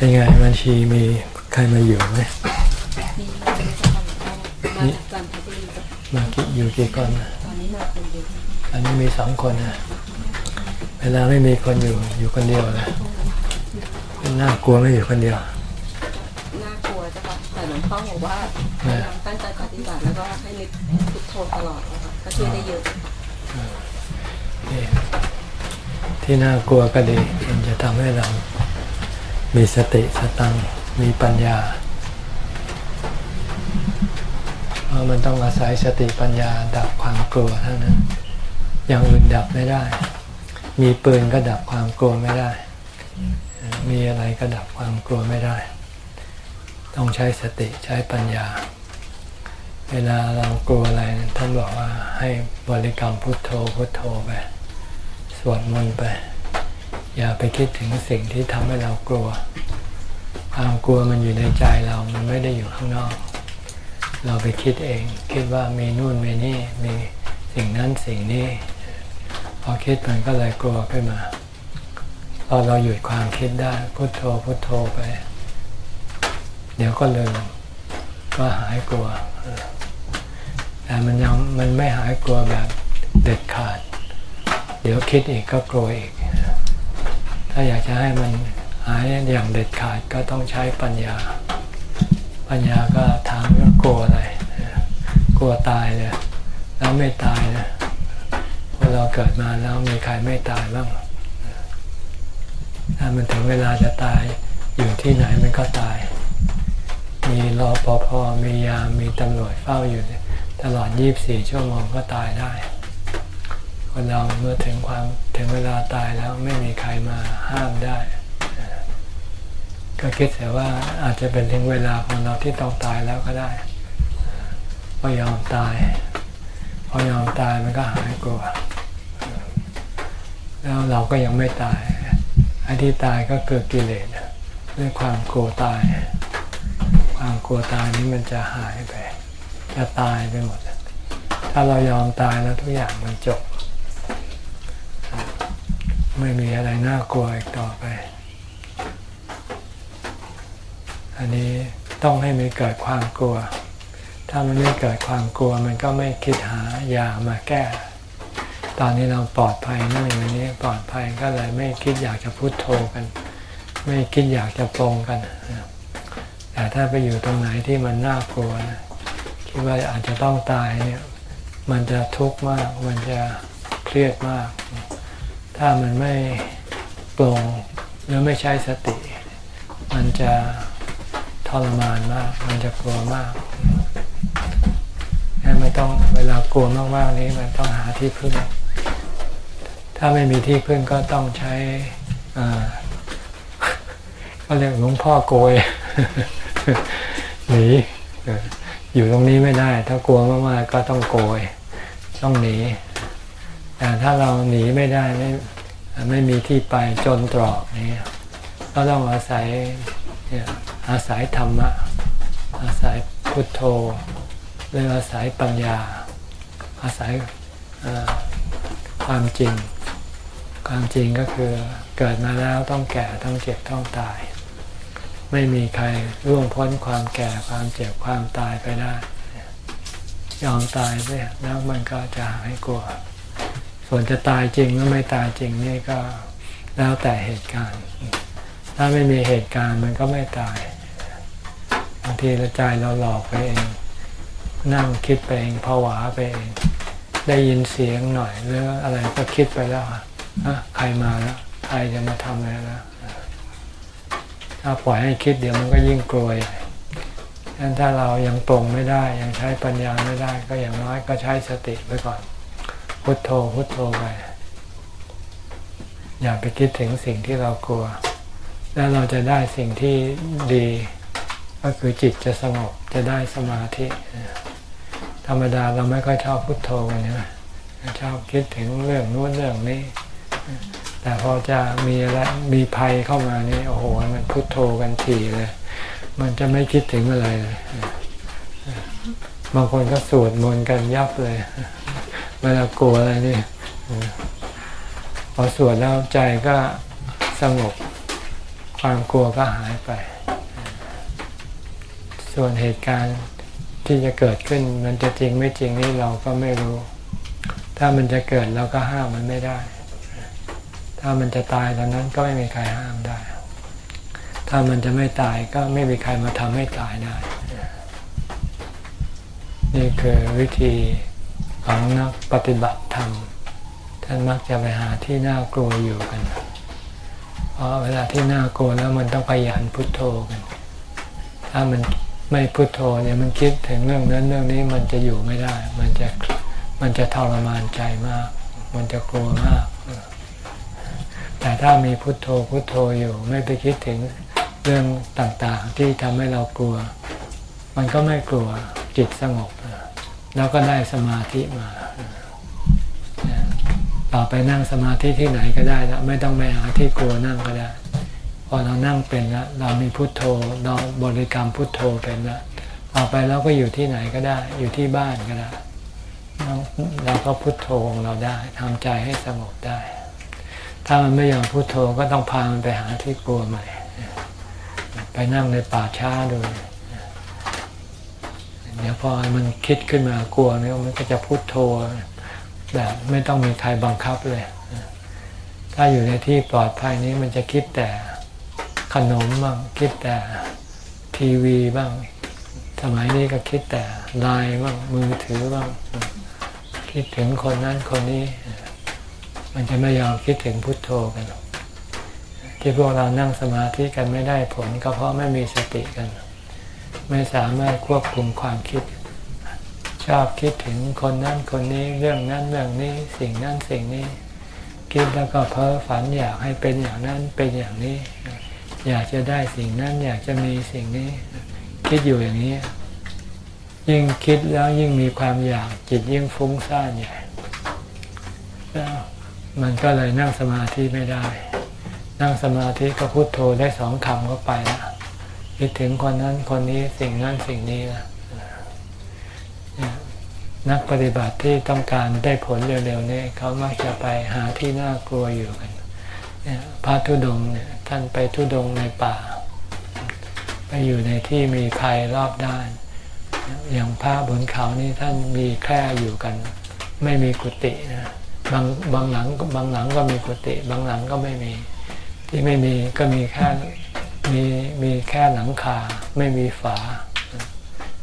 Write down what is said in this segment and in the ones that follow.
เป็นไงบัญชีมีใครมาอยู่ไหมมีมาจากจันทบุรีจ้ะมากี่อยู่กี่คนตอนนี้มาคนเดียวอันนี้มีสองคนนะเวลาไม่มีคนอยู่อยู่คนเดียวนะน่ากลัวไม่อยู่คนเดียวน่ากลัวจ้ะค่ะแต่หลวงพ่อบอกว่าพยายามตั้งใจปฏิบัติแล้วก็ให้นึกพุทโธตลอดนะคะก็ช่วยได้เยอะค่ะนี่ที่น่ากลัวก็ดีมันจะทำให้เรา มีสติสตังมีปัญญาเพราะมันต้องอาศัยสติปัญญาดับความกลัวเท่านั้น อย่างอื่นดับไม่ได้ มีปืนก็ดับความกลัวไม่ได้ มีอะไรก็ดับความกลัวไม่ได้ ต้องใช้สติใช้ปัญญา เวลาเรากลัวอะไรท่านบอกว่าให้บริกรรมพุทโธพุทโธไปสวดมนต์ไป อย่าไปคิดถึงสิ่งที่ทำให้เรากลัว ความกลัวมันอยู่ในใจเรา มันไม่ได้อยู่ข้างนอก เราไปคิดเอง คิดว่ามีนู่นมีนี่ มีสิ่งนั้นสิ่งนี้ พอคิดมันก็เลยกลัวขึ้นมา พอเราหยุดความคิดได้พุทโธพุทโธไป เดี๋ยวก็ลืมก็หายกลัว แต่มันยังมันไม่หายกลัวแบบเด็ดขาด เดี๋ยวคิดอีกก็กลัวอีก ถ้าอยากจะให้มันหายอย่างเด็ดขาดก็ต้องใช้ปัญญา ปัญญาก็ถามว่ากลัวอะไรกลัวตายเลยแล้วไม่ตายนะพอเราเกิดมาแล้วมีใครไม่ตายบ้างถ้ามันถึงเวลาจะตายอยู่ที่ไหนมันก็ตาย มีรอปภมียามมีตำรวจเฝ้าอยู่ตลอด 24 ชั่วโมงก็ตายได้ คนเราเมื่อถึงความถึงเวลาตายแล้วไม่มีใครมาห้ามได้ ก็คิดแต่ว่าอาจจะเป็นถึงเวลาของเราที่ต้องตายแล้วก็ได้พอยอมตาย พอยอมตายมันก็หายกลัว แล้วเราก็ยังไม่ตายไอ้ที่ตายก็เกิดกิเลสด้วยความกลัวตาย ความกลัวตายนี้มันจะหายไป จะตายไปหมด ถ้าเรายอมตายแล้วทุกอย่างมันจบ ไม่มีอะไรน่ากลัวอีกต่อไป อันนี้ต้องให้มันเกิดความกลัว ถ้ามันไม่เกิดความกลัว มันก็ไม่คิดหายามาแก้ ตอนนี้เราปลอดภัยนั่งอยู่นี้ปลอดภัยก็เลยไม่คิดอยากจะพูดโทกัน ไม่คิดอยากจะปรงกัน แต่ถ้าไปอยู่ตรงไหนที่มันน่ากลัวนะคิดว่าอาจจะต้องตายเนี่ย มันจะทุกข์มาก มันจะเครียดมาก ถ้ามันไม่ปรงหรือไม่ใช้สติ มันจะทรมานมาก มันจะกลัวมากงั้นไม่ต้องเวลากลัวมากๆนี้มันต้องหาที่พึ่ง ถ้าไม่มีที่พึ่งก็ต้องใช้อ่าก็เรียกหลวงพ่อโกยหนีอยู่ตรงนี้ไม่ได้ ถ้ากลัวมากๆก็ต้องโกย ต้องหนี แต่ถ้าเราหนีไม่ได้ไม่ไม่มีที่ไปจนตรอกนี้ก็ต้องอาศัยเนี่ยอาศัยธรรมะ อาศัยพุทโธหรืออาศัยปัญญา อาศัยความจริง ความจริงก็คือเกิดมาแล้วต้องแก่ต้องเจ็บต้องตาย ไม่มีใครร่วงพ้นความแก่ความเจ็บความตายไปได้ ยอมตายไปแล้วมันก็จะหายกลัว ส่วนจะตายจริงหรือไม่ตายจริงนี่ก็แล้วแต่เหตุการณ์ ถ้าไม่มีเหตุการณ์มันก็ไม่ตายบางทีเราใจเราหลอกไปเอง นั่งคิดไปเองผวาไปเอง ได้ยินเสียงหน่อยหรืออะไรก็คิดไปแล้วอะใครมาแล้วใครจะมาทำอะไรแล้วถ้าปล่อยให้คิดเดี๋ยวมันก็ยิ่งกลัวดังนั้นถ้าเรายังตรงไม่ได้ยังใช้ปัญญาไม่ได้ ก็อย่างน้อยก็ใช้สติไปก่อน พุทโธพุทโธไปอย่าไปคิดถึงสิ่งที่เรากลัว แล้วเราจะได้สิ่งที่ดี ก็คือจิตจะสงบจะได้สมาธิ ธรรมดาเราไม่ค่อยชอบพุทโธกันใช่ไหมชอบคิดถึงเรื่องนู้นเรื่องนี้ แต่พอจะมีอะไรมีภัยเข้ามานี่โอ้โหมันพุทโธกันทีเลย มันจะไม่คิดถึงอะไรเลย บางคนก็สวดมนต์กันยับเลย เวลากลัวอะไรนี่พอสวดแล้วใจก็สงบความกลัวก็หายไป ส่วนเหตุการณ์ที่จะเกิดขึ้นมันจะจริงไม่จริงนี่เราก็ไม่รู้ ถ้ามันจะเกิดเราก็ห้ามมันไม่ได้ ถ้ามันจะตายตอนนั้นก็ไม่มีใครห้ามได้ ถ้ามันจะไม่ตายก็ไม่มีใครมาทำให้ตายได้ นี่คือวิธี ของนักปฏิบัติธรรม ท่านมักจะไปหาที่น่ากลัวอยู่กัน เพราะเวลาที่น่ากลัวแล้วมันต้องขยันพุทโธกัน ถ้ามันไม่พุทโธเนี่ยมันคิดถึงเรื่องนั้นเรื่องนี้มันจะอยู่ไม่ได้ มันจะมันจะทรมานใจมาก มันจะกลัวมาก แต่ถ้ามีพุทโธพุทโธอยู่ ไม่ไปคิดถึงเรื่องต่างๆ ที่ทำให้เรากลัว มันก็ไม่กลัวจิตสงบ แล้วก็ได้สมาธิมา ต่อไปนั่งสมาธิที่ไหนก็ได้แล้วไม่ต้องไปหาที่กลัวนั่งก็ได้ พอเรานั่งเป็นแล้วเรามีพุทโธเราบริกรรมพุทโธเป็นแล้วต่อไปเราก็อยู่ที่ไหนก็ได้ อยู่ที่บ้านก็ได้เราก็พุทโธของเราได้ทำใจให้สงบได้ ถ้ามันไม่ยอมพุทโธก็ต้องพามันไปหาที่กลัวใหม่ ไปนั่งในป่าช้าดู เดี๋ยวพอมันคิดขึ้นมากลัวเนี่ยมันก็จะพุทโธแบบไม่ต้องมีใครบังคับเลย ถ้าอยู่ในที่ปลอดภัยนี้มันจะคิดแต่ขนมบ้างคิดแต่ทีวีบ้าง สมัยนี้ก็คิดแต่ไลน์บ้างมือถือบ้าง คิดถึงคนนั้นคนนี้ มันจะไม่ยอมคิดถึงพุทโธกัน ที่พวกเรานั่งสมาธิกันไม่ได้ผล ก็เพราะไม่มีสติกัน ไม่สามารถควบคุมความคิด ชอบคิดถึงคนนั้นคนนี้เรื่องนั้นเรื่องนี้สิ่งนั้นสิ่งนี้ คิดแล้วก็เพ้อฝันอยากให้เป็นอย่างนั้นเป็นอย่างนี้ อยากจะได้สิ่งนั้นอยากจะมีสิ่งนี้ คิดอยู่อย่างนี้ ยิ่งคิดแล้วยิ่งมีความอยากจิตยิ่งฟุ้งซ่านใหญ่แล้วมันก็เลยนั่งสมาธิไม่ได้ นั่งสมาธิก็พุโทโธได้สองคำก็ไปแล้ว คิดถึงคนนั้นคนนี้สิ่งนั้นสิ่งนี้ละนักปฏิบัติที่ต้องการได้ผลเร็วๆนี่เขามักจะไปหาที่น่ากลัวอยู่กันพระธุดงเนี่ยท่านไปธุดงในป่า ไปอยู่ในที่มีภัยรอบด้าน อย่างพระบนเขานี่ท่านมีแค่อยู่กัน ไม่มีกุฏินะบางบางหลังบางหลังก็มีกุฏิบางหลังก็ไม่มี ที่ไม่มีก็มีแค่ มีมีแค่หลังคาไม่มีฝา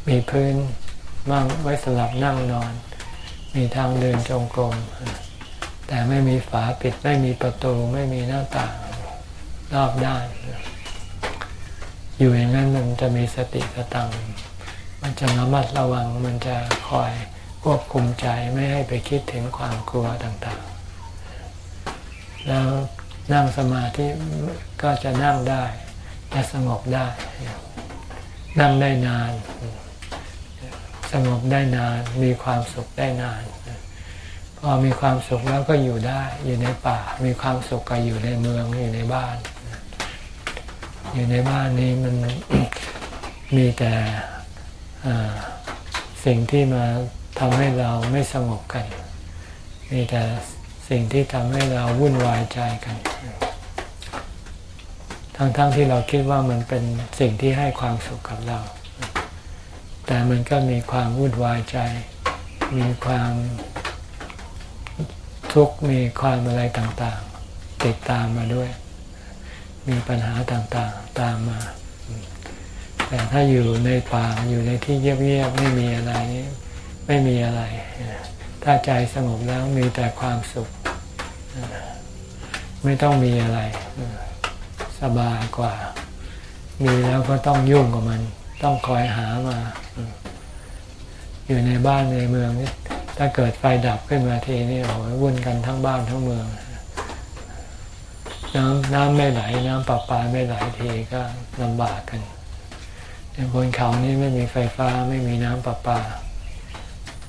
มีพื้นมั่งไว้สำหรับนั่งนอน มีทางเดินจงกรม แต่ไม่มีฝาปิดไม่มีประตูไม่มีหน้าต่างรอบด้าน อยู่อย่างนั้นมันจะมีสติสตัง มันจะระมัดระวังมันจะคอยควบคุมใจไม่ให้ไปคิดถึงความกลัวต่างๆ แล้วนั่งสมาธิก็จะนั่งได้ จะสงบได้ นั่งได้นาน สงบได้นาน มีความสุขได้นาน พอมีความสุขแล้วก็อยู่ได้ อยู่ในป่า มีความสุขก็อยู่ในเมืองอยู่ในบ้าน อยู่ในบ้านนี้มันมีแต่สิ่งที่มาทำให้เราไม่สงบกัน มีแต่สิ่งที่ทำให้เราวุ่นวายใจกัน ทั้งๆทที่เราคิดว่ามันเป็นสิ่งที่ให้ความสุขกับเรา แต่มันก็มีความวุ่นวายใจ มีความทุกข์มีความอะไรต่างๆ ติดตามมาด้วย มีปัญหาต่างๆตามมา แต่ถ้าอยู่ในป่าอยู่ในที่เงียบๆไม่มีอะไรไม่มีอะไร ถ้าใจสงบแล้วมีแต่ความสุข ไม่ต้องมีอะไร สบายกว่า มีแล้วก็ต้องยุ่งกับมัน ต้องคอยหามา อยู่ในบ้านในเมืองนี่ถ้าเกิดไฟดับขึ้นมาทีนี่โอ้ยวุ่นกันทั้งบ้านทั้งเมือง น้ำน้ำไม่ไหล น้ำประปาไม่ไหลทีก็ลำบากกันบนเขานี่ไม่มีไฟฟ้าไม่มีน้ำประปา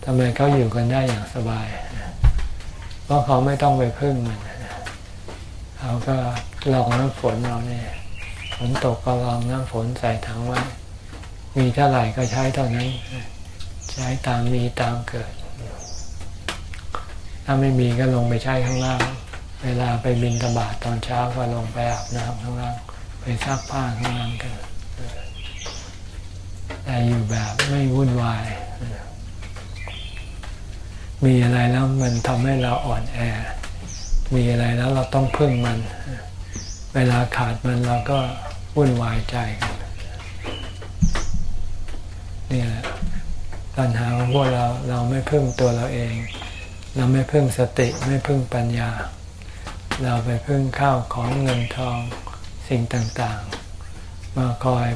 ทำไมเขาอยู่กันได้อย่างสบาย เพราะเขาไม่ต้องไปพึ่งมัน เขาก็ ลองน้ำฝนเราเนี่ยฝนตกก็ลองน้ำฝนใส่ถังไว้ มีเท่าไหร่ก็ใช้เท่านั้น ใช้ตามมีตามเกิด ถ้าไม่มีก็ลงไปใช้ข้างล่าง เวลาไปบินตบาทตอนเช้าก็ลงไปอาบน้ำข้างล่าง ไปซักผ้าข้างล่างกันแต่อยู่แบบไม่วุ่นวาย มีอะไรแล้วมันทำให้เราอ่อนแอ มีอะไรแล้วเราต้องพึ่งมันเวลาขาดมันเราก็วุ่นวายใจกันนี่แหละปัญหาของพวกเราเราไม่พึ่งตัวเราเอง เราไม่พึ่งสติไม่พึ่งปัญญา เราไปพึ่งข้าวของเงินทองสิ่งต่างๆ มาคอย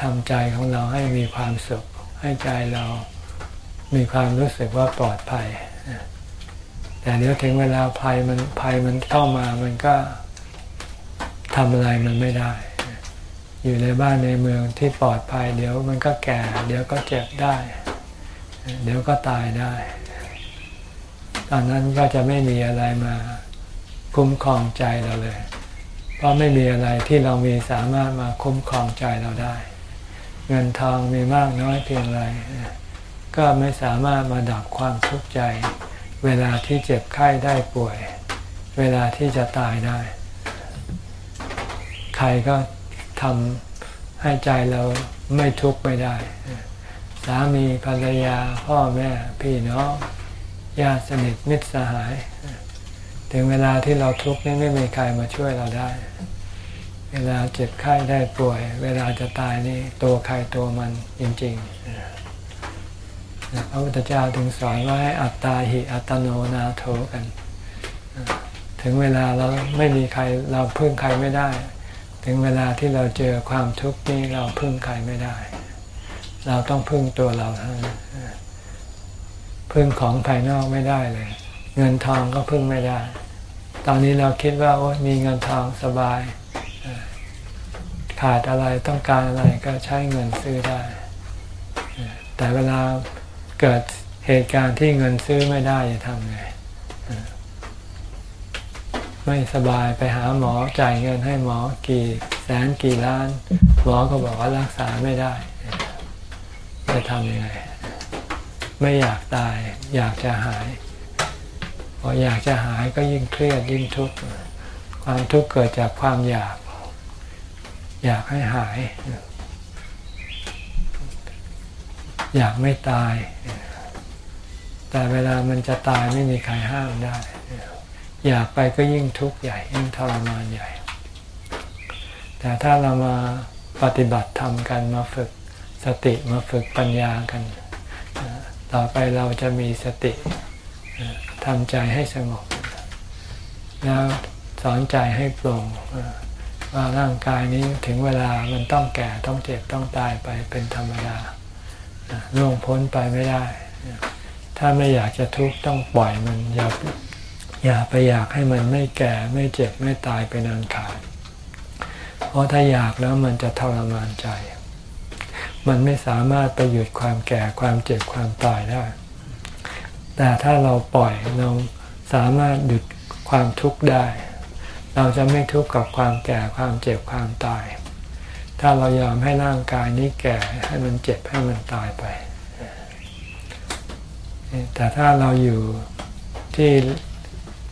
ทำใจของเราให้มีความสุข ให้ใจเรามีความรู้สึกว่าปลอดภัย แต่เดี๋ยวถึงเวลาภัยมันภัยมันเข้ามามันก็ ทำอะไรมันไม่ได้ อยู่ในบ้านในเมืองที่ปลอดภัย เดี๋ยวมันก็แก่ เดี๋ยวก็เจ็บได้ เดี๋ยวก็ตายได้ ตอนนั้นก็จะไม่มีอะไรมาคุ้มครองใจเราเลย เพราะไม่มีอะไรที่เรามีสามารถมาคุ้มครองใจเราได้ เงินทองมีมากน้อยเพียงไรก็ไม่สามารถมาดับความทุกข์ใจ เวลาที่เจ็บไข้ได้ป่วย เวลาที่จะตายได้ รก็ทำให้ใจเราไม่ทุกข์ไม่ได้ สามีภรรยาพ่อแม่พี่น้องญาติสนิทมิตรสหาย ถึงเวลาที่เราทุกข์นี่ไม่มีใครมาช่วยเราได้ เวลาเจ็บไข้ได้ป่วย เวลาจะตายนี่ตัวใครตัวมันจริงๆพระพุทธเจ้าถึงสอนว่าให้อัตตาหิอัตโนนาโถกัน ถึงเวลาเราไม่มีใครเราพึ่งใครไม่ได้ ถึงเวลาที่เราเจอความทุกข์นี่เราพึ่งใครไม่ได้ เราต้องพึ่งตัวเราเท่านั้นพึ่งของภายนอกไม่ได้เลย เงินทองก็พึ่งไม่ได้ ตอนนี้เราคิดว่าโอ้มีเงินทองสบาย ขาดอะไรต้องการอะไรก็ใช้เงินซื้อได้ แต่เวลาเกิดเหตุการณ์ที่เงินซื้อไม่ได้จะทำไง ไม่สบายไปหาหมอจ่ายเงินให้หมอกี่แสนกี่ล้าน หมอก็บอกว่ารักษาไม่ได้ จะทำยังไง ไม่อยากตาย อยากจะหายพออยากจะหายก็ยิ่งเครียดยิ่งทุกข์ความทุกข์เกิดจากความอยาก อยากให้หาย อยากไม่ตาย แต่เวลามันจะตายไม่มีใครห้ามได้ อยากไปก็ยิ่งทุกข์ใหญ่ยิ่งทรมานใหญ่ แต่ถ้าเรามาปฏิบัติธรรมกันมาฝึกสติมาฝึกปัญญากัน ต่อไปเราจะมีสติทำใจให้สงบ แล้วสอนใจให้ปลงว่าร่างกายนี้ถึงเวลามันต้องแก่ต้องเจ็บต้องตายไปเป็นธรรมดาล่วงพ้นไปไม่ได้ ถ้าไม่อยากจะทุกข์ต้องปล่อยมันอย่า อย่าไปอยากให้มันไม่แก่ไม่เจ็บไม่ตายไปนานขาด เพราะถ้าอยากแล้วมันจะทรมานใจ มันไม่สามารถไปหยุดความแก่ความเจ็บความตายได้ แต่ถ้าเราปล่อยเราสามารถหยุดความทุกข์ได้ เราจะไม่ทุกข์กับความแก่ความเจ็บความตาย ถ้าเรายอมให้ร่างกายนี้แก่ให้มันเจ็บให้มันตายไป แต่ถ้าเราอยู่ที่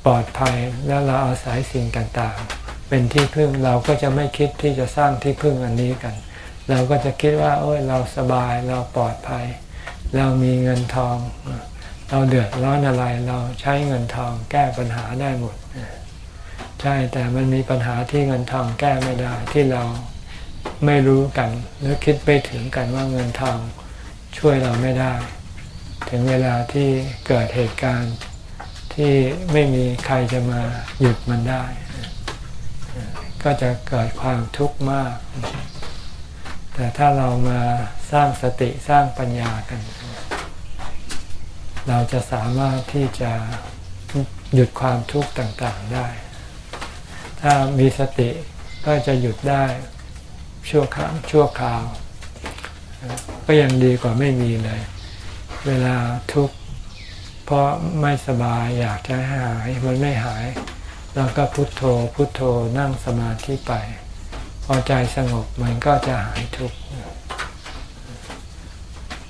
ปลอดภัยแล้วเราอาศัยสิ่งต่างๆ เป็นที่พึ่งเราก็จะไม่คิดที่จะสร้างที่พึ่งอันนี้กัน เราก็จะคิดว่า โอ้ยเราสบายเราปลอดภัย เรามีเงินทอง เราเดือดร้อนอะไรเราใช้เงินทองแก้ปัญหาได้หมดใช่แต่มันมีปัญหาที่เงินทองแก้ไม่ได้ที่เราไม่รู้กันหรือคิดไปถึงกันว่าเงินทองช่วยเราไม่ได้ ถึงเวลาที่เกิดเหตุการณ์ ที่ไม่มีใครจะมาหยุดมันได้ ก็จะเกิดความทุกข์มาก แต่ถ้าเรามาสร้างสติสร้างปัญญากัน เราจะสามารถที่จะหยุดความทุกข์ต่างๆได้ ถ้ามีสติก็จะหยุดได้ชั่วครั้งชั่วคราว ก็ยังดีกว่าไม่มีเลย เวลาทุกข์ เพราะไม่สบายอยากจะหายมันไม่หาย เราก็พุโทโธพุโทโธนั่งสมาธิไป พอใจสงบมันก็จะหายทุกข์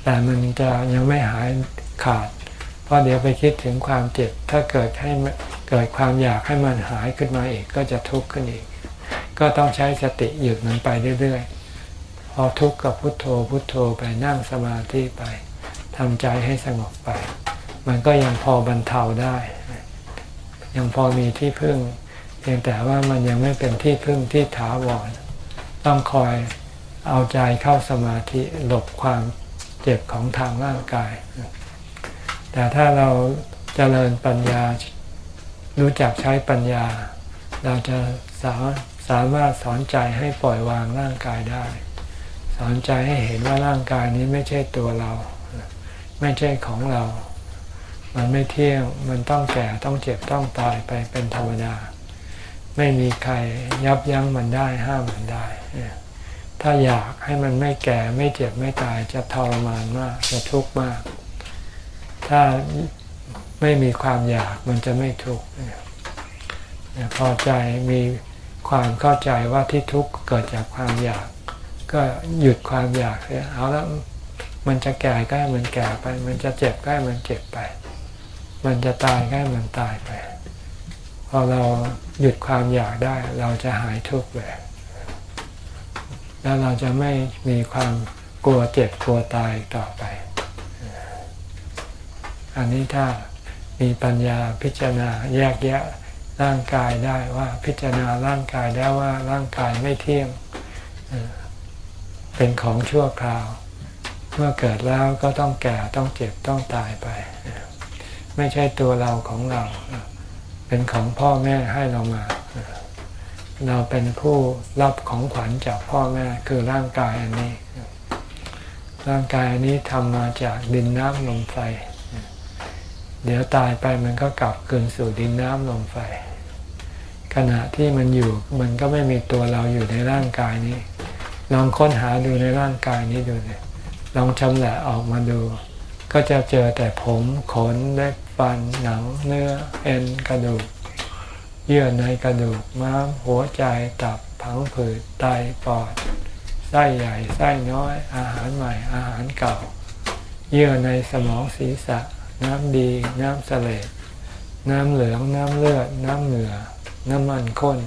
แต่มันจะยังไม่หายขาด เพราะเดี๋ยวไปคิดถึงความเจ็บ ถ้าเกิดให้เกิดความอยากให้มันหายขึ้นมาอีกก็จะทุกข์ขึ้นอีก ก็ต้องใช้สติหยุดมันไปเรื่อยๆ พอทุกข์กับพุทโธพุทโธไปนั่งสมาธิไปทำใจให้สงบไป มันก็ยังพอบรรเทาได้ ยังพอมีที่พึ่ง เพียงแต่ว่ามันยังไม่เป็นที่พึ่งที่ถาวร ต้องคอยเอาใจเข้าสมาธิหลบความเจ็บของทางร่างกาย แต่ถ้าเราจเจริญปัญญารู้จักใช้ปัญญา เราจะสาสามารถสอนใจให้ปล่อยวางร่างกายได้ สอนใจให้เห็นว่าร่างกายนี้ไม่ใช่ตัวเรา ไม่ใช่ของเรา มันไม่เที่ยง มันต้องแก่ต้องเจ็บต้องตายไปเป็นธรรมดา ไม่มีใครยับยั้งมันได้ห้ามมันได้ ถ้าอยากให้มันไม่แก่ไม่เจ็บไม่ตายจะทรมานมากจะทุกข์มาก ถ้าไม่มีความอยากมันจะไม่ทุกข์พอใจมีความเข้าใจว่าที่ทุกข์เกิดจากความอยาก ก็หยุดความอยากเสียเอาแล้วมันจะแก่ก็ให้มันแก่ไป มันจะเจ็บก็ให้มันเจ็บไป มันจะตายก็มันตายไป พอเราหยุดความอยากได้ เราจะหายทุกข์เลย แล้วเราจะไม่มีความกลัวเจ็บกลัวตายต่อไป อันนี้ถ้ามีปัญญาพิจารณาแยกแยะร่างกายได้ว่าพิจารณาร่างกายได้ว่าร่างกายไม่เที่ยงเป็นของชั่วคราว เมื่อเกิดแล้วก็ต้องแก่ต้องเจ็บต้องตายไป ไม่ใช่ตัวเราของเรา เป็นของพ่อแม่ให้เรามา เราเป็นผู้รับของขวัญจากพ่อแม่คือร่างกายอันนี้ ร่างกายอันนี้ทำมาจากดินน้ำลมไฟ เดี๋ยวตายไปมันก็กลับคืนสู่ดินน้ำลมไฟ ขณะที่มันอยู่มันก็ไม่มีตัวเราอยู่ในร่างกายนี้ ลองค้นหาดูในร่างกายนี้ดูเลยลองชำแหละออกมาดู ก็จะเจอแต่ผมขนเล็บฟันหนังเนื้อเอ็นกระดูก เยื่อในกระดูกม้ามหัวใจตับผังผืดไตปอดไส้ใหญ่ไส้น้อย อาหารใหม่อาหารเก่า เยื่อในสมองศีรษะ น้ำดี น้ำเสลดน้ำเหลือง น้ำเลือด น้ำเหนือน้ำมันข้น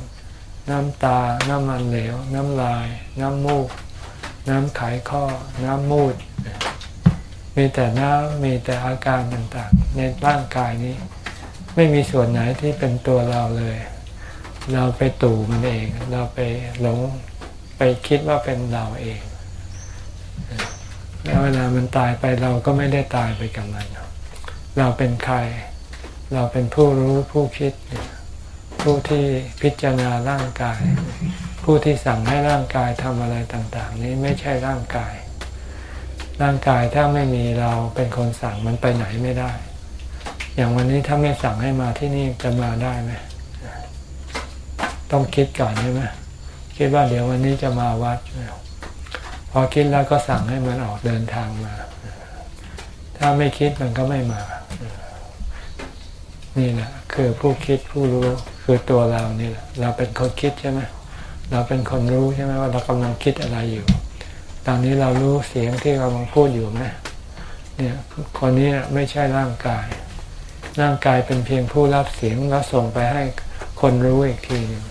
น้ำตา น้ำมันเหลว น้ำลาย น้ำมูก น้ำไขข้อ น้ำมูด มีแต่น้ำมีแต่อาการต่างๆ ในร่างกายนี้ ไม่มีส่วนไหนที่เป็นตัวเราเลย เราไปตู่มันเอง เราไปหลงไปคิดว่าเป็นเราเองแล้วเวลามันตายไปเราก็ไม่ได้ตายไปกับมันเราเป็นใคร เราเป็นผู้รู้ผู้คิด ผู้ที่พิจารณาร่างกาย ผู้ที่สั่งให้ร่างกายทำอะไรต่าง ๆ นี้ไม่ใช่ร่างกาย ร่างกายถ้าไม่มีเราเป็นคนสั่งมันไปไหนไม่ได้ อย่างวันนี้ถ้าไม่สั่งให้มาที่นี่จะมาได้ไหมต้องคิดก่อนใช่ไหมคิดว่าเดี๋ยววันนี้จะมาวัดพอคิดแล้วก็สั่งให้มันออกเดินทางมา ถ้าไม่คิดมันก็ไม่มา นี่แหละคือผู้คิดผู้รู้คือตัวเรานี่แหละเราเป็นคนคิดใช่ไหมเราเป็นคนรู้ใช่ไหมว่าเรากำลังคิดอะไรอยู่ ตอนนี้เรารู้เสียงที่เรากำลังพูดอยู่ไหมเนี่ยคนนี้ไม่ใช่ร่างกาย ร่างกายเป็นเพียงผู้รับเสียงแล้วส่งไปให้คนรู้อีกทีหนึ่ง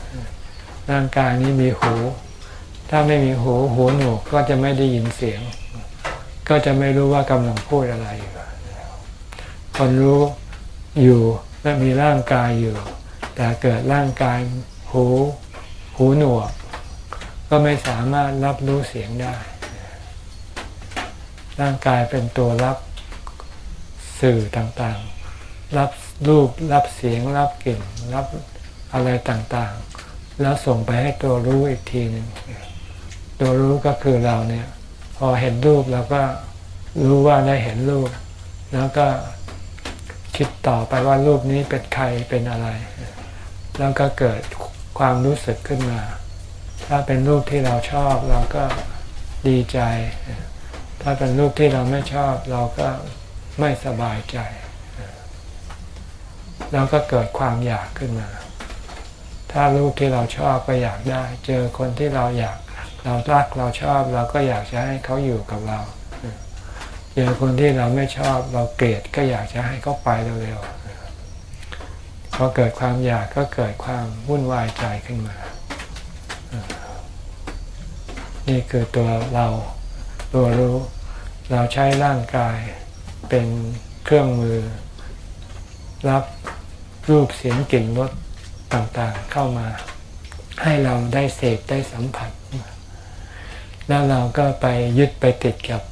ร่างกายนี้มีหู ถ้าไม่มีหูหูหนวกก็จะไม่ได้ยินเสียง ก็จะไม่รู้ว่ากำลังพูดอะไรอยู่คนรู้อยู่และมีร่างกายอยู่ แต่เกิดร่างกายหูหูหนวก ก็ไม่สามารถรับรู้เสียงได้ ร่างกายเป็นตัวรับสื่อต่างๆ รับรูปรับเสียง รับกลิ่น รับอะไรต่างๆ แล้วส่งไปให้ตัวรู้อีกทีหนึ่งตัวรู้ก็คือเราเนี่ย พอเห็นรูปเราก็รู้ว่าได้เห็นรูป แล้วก็คิดต่อไปว่ารูปนี้เป็นใครเป็นอะไร แล้วก็เกิดความรู้สึกขึ้นมา ถ้าเป็นรูปที่เราชอบเราก็ดีใจ ถ้าเป็นรูปที่เราไม่ชอบเราก็ไม่สบายใจ แล้วก็เกิดความอยากขึ้นมา ถ้ารูปที่เราชอบก็อยากได้ เจอคนที่เราอยาก เรารักเราชอบเราก็อยากจะให้เขาอยู่กับเรา เจอคนที่เราไม่ชอบเราเกลียดก็อยากจะให้เขาไปเร็วๆพอเกิดความอยากก็เกิดความวุ่นวายใจขึ้นมา นี่คือตัวเรา ตัวรู้ เราใช้ร่างกายเป็นเครื่องมือ รับรูปเสียงกลิ่นรสต่างๆเข้ามา ให้เราได้เสพได้สัมผัส แล้วเราก็ไปยึดไปติดกับ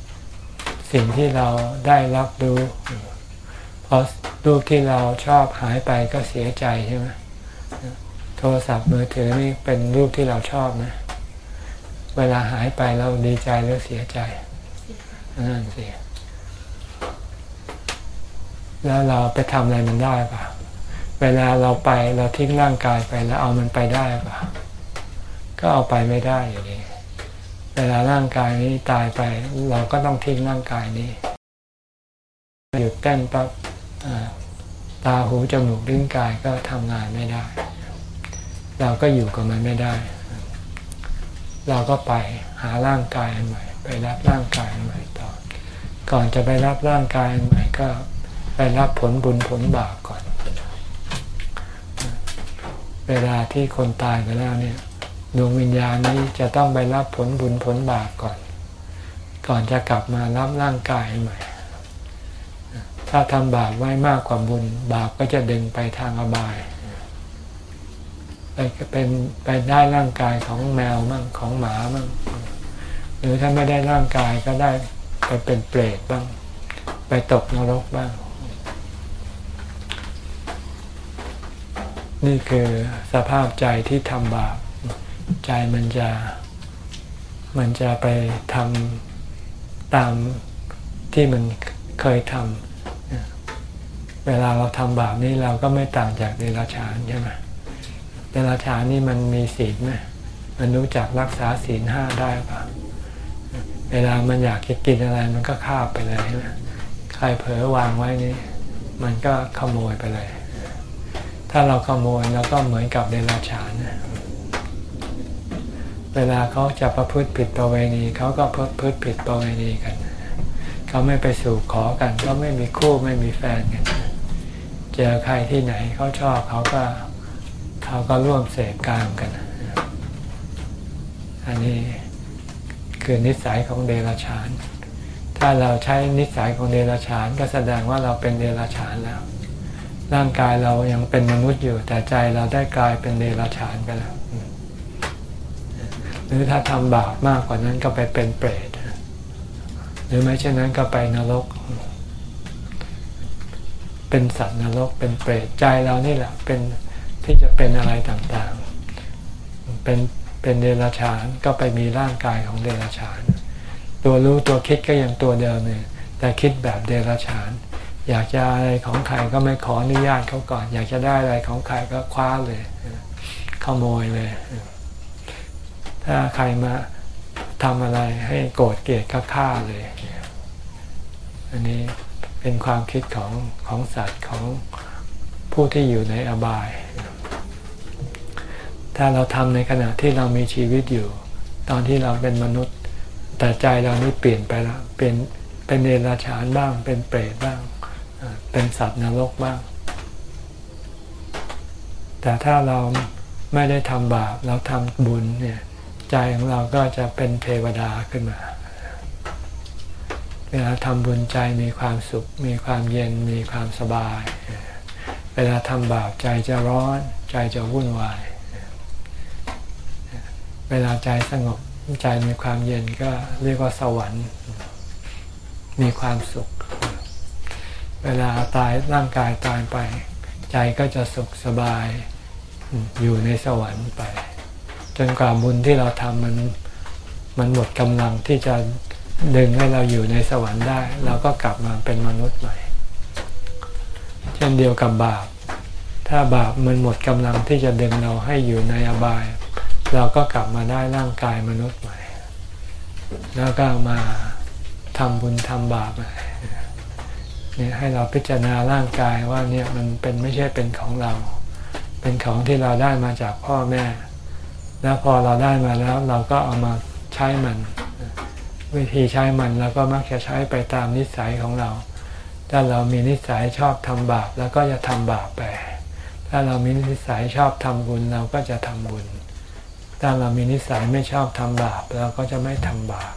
สิ่งที่เราได้รับรู้พอรูปที่เราชอบหายไปก็เสียใจใช่ไหมโทรศัพท์มือถือนี่เป็นรูปที่เราชอบนะเวลาหายไปเราดีใจหรือเสียใจนั่นสิแล้วเราไปทำอะไรมันได้ปะเวลาเราไปเราทิ้งร่างกายไปแล้วเอามันไปได้ปะก็เอาไปไม่ได้อยู่ดีเวลาร่างกายนี้ตายไป เราก็ต้องทิ้งร่างกายนี้หยุดเต้นปั๊บตาหูจมูกลิ้นกายก็ทำงานไม่ได้ เราก็อยู่กับมันไม่ได้ เราก็ไปหาร่างกายใหม่ ไปรับร่างกายใหม่ต่อ ก่อนจะไปรับร่างกายใหม่ก็ไปรับผลบุญผลบาปก่อน เวลาที่คนตายไปแล้วเนี่ยดวงวิญญาณนี้จะต้องไปรับผลบุญผลบาปก่อน ก่อนจะกลับมารับร่างกายใหม่ ถ้าทำบาปไว้มากกว่าบุญ บาปก็จะดึงไปทางอบาย เป็นไปได้ร่างกายของแมวมั่งของหมามั่งหรือถ้าไม่ได้ร่างกายก็ได้ไปเป็นเปรตบ้าง ไปตกนรกบ้าง นี่คือสภาพใจที่ทำบาปใจมันจะมันจะไปทำตามที่มันเคยทำเวลาเราทำบาปนี่เราก็ไม่ต่างจากเดรัจฉานใช่ไหม เดรัจฉานนี่มันมีศีลไหมมันรู้จักรักษาศีลห้าได้ปะเวลามันอยากจะกินอะไรมันก็ฆ่าไปเลยใช่ไหมใครเผลอวางไว้นี่ มันก็ขโมยไปเลย ถ้าเราขโมยเราก็เหมือนกับเดรัจฉานนะเวลาเขาจะประพฤติผิดประเวณีเขาก็ประพฤติผิดประเวณีกัน เขาไม่ไปสู่ขอกันเขาไม่มีคู่ไม่มีแฟนกัน เจอใครที่ไหนเขาชอบเขาก็ เขาก็ร่วมเสพกามกัน อันนี้คือนิสัยของเดรัจฉาน ถ้าเราใช้นิสัยของเดรัจฉานก็แสดงว่าเราเป็นเดรัจฉานแล้ว ร่างกายเรายังเป็นมนุษย์อยู่ แต่ใจเราได้กลายเป็นเดรัจฉานไปแล้ว หรือถ้าทำบาปมากกว่านั้นก็ไปเป็นเปรต หรือไม่เช่นนั้นก็ไปนรก เป็นสัตว์นรก เป็นเปรต ใจเรานี่แหละเป็น ที่จะเป็นอะไรต่างๆ เป็นเป็นเดรัจฉานก็ไปมีร่างกายของเดรัจฉาน ตัวรู้ตัวคิดก็ยังตัวเดิมเลยแต่คิดแบบเดรัจฉาน อยากจะอะไรของใครก็ไม่ขออนุญาตเขาก่อน อยากจะได้อะไรของใครก็คว้าเลยขโมยเลย ถ้าใครมาทำอะไรให้โกรธเกลียดก็ฆ่าเลย อันนี้เป็นความคิดของของสัตว์ของผู้ที่อยู่ในอบาย ถ้าเราทำในขณะที่เรามีชีวิตอยู่ ตอนที่เราเป็นมนุษย์ แต่ใจเรานี่เปลี่ยนไปแล้วเป็นเป็นเดรัจฉานบ้าง เป็นเปรตบ้าง เป็นสัตว์นรกบ้าง แต่ถ้าเราไม่ได้ทำบาปเราทำบุญเนี่ยใจของเราก็จะเป็นเทวดาขึ้นมา เวลาทำบุญใจมีความสุข มีความเย็นมีความสบาย เวลาทำบาปใจจะร้อน ใจจะวุ่นวาย เวลาใจสงบใจมีความเย็นก็เรียกว่าสวรรค์ มีความสุข เวลาตายร่างกายตายไป ใจก็จะสุขสบายอยู่ในสวรรค์ไป จนกว่าบุญที่เราทำมันมันหมดกำลังที่จะดึงให้เราอยู่ในสวรรค์ได้ เราก็กลับมาเป็นมนุษย์ใหม่ เช่นเดียวกับบาป ถ้าบาปมันหมดกำลังที่จะดึงเราให้อยู่ในอบาย เราก็กลับมาได้ร่างกายมนุษย์ใหม่ แล้วก็มาทำบุญทำบาปเนี่ยให้เราพิจารณาร่างกายว่าเนี่ยมันเป็นไม่ใช่เป็นของเรา เป็นของที่เราได้มาจากพ่อแม่ แล้วพอเราได้มาแล้วเราก็เอามาใช้มัน วิธีใช้มันเราก็มักจะใช้ไปตามนิสัยของเรา ถ้าเรามีนิสัยชอบทำบาปแล้วก็จะทำบาปไป ถ้าเรามีนิสัยชอบทำบุญเราก็จะทำบุญ ถ้าเรามีนิสัยไม่ชอบทำบาปเราก็จะไม่ทำบาป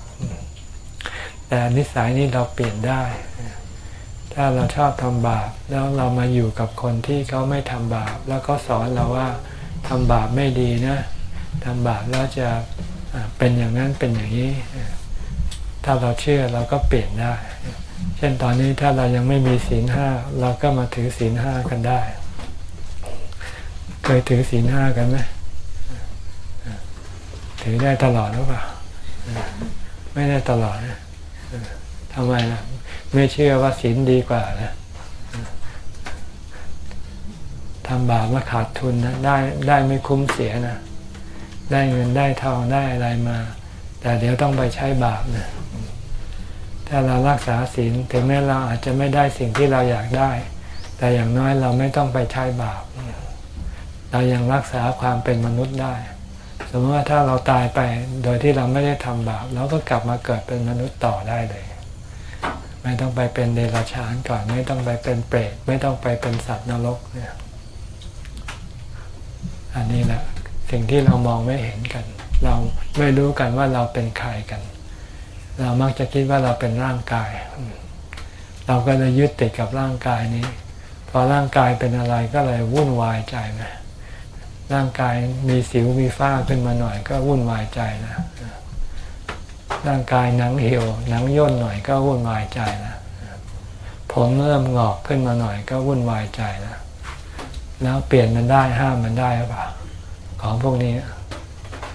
แต่นิสัยนี้เราเปลี่ยนได้ ถ้าเราชอบทำบาปแล้วเรามาอยู่กับคนที่เขาไม่ทำบาป แล้วก็สอนเราว่าทำบาปไม่ดีนะทำบาปแล้วจะเป็นอย่างนั้นเป็นอย่างนี้ ถ้าเราเชื่อเราก็เปลี่ยนได้ เช่นตอนนี้ถ้าเรายังไม่มีศีลห้าเราก็มาถือศีลห้ากันได้ เคยถือศีลห้ากันไหม ถือได้ตลอดหรือเปล่าไม่ได้ตลอดนะทำไมล่ะไม่เชื่อว่าศีลดีกว่านะทำบาปมาขาดทุนนะได้ได้ไม่คุ้มเสียนะ ได้เงินได้ทองได้อะไรมา แต่เดี๋ยวต้องไปใช้บาปนะถ้าเรารักษาศีลถึงแม้เราอาจจะไม่ได้สิ่งที่เราอยากได้ แต่อย่างน้อยเราไม่ต้องไปใช้บาปเรายังรักษาความเป็นมนุษย์ได้ มมติว่าถ้าเราตายไปโดยที่เราไม่ได้ทำบาปเราก็กลับมาเกิดเป็นมนุษย์ต่อได้เลย ไม่ต้องไปเป็นเดรัจฉานก่อน ไม่ต้องไปเป็นเปรตไม่ต้องไปเป็นสัตว์นรกเนี่ยอันนี้แหละสิ่งที่เรามองไม่เห็นกัน เราไม่รู้กันว่าเราเป็นใครกัน เรามักจะคิดว่าเราเป็นร่างกาย เราก็เลยยึดติดกับร่างกายนี้ พอร่างกายเป็นอะไรก็เลยวุ่นวายใจนะ ร่างกายมีสิวมีฝ้าขึ้นมาหน่อยก็วุ่นวายใจนะร่างกายหนังเหี่ยวหนังย่นหน่อยก็วุ่นวายใจนะผมเริ่มงอกขึ้นมาหน่อยก็วุ่นวายใจนะแล้วเปลี่ยนมันได้ห้ามมันได้หรือเปล่าของพวกนี้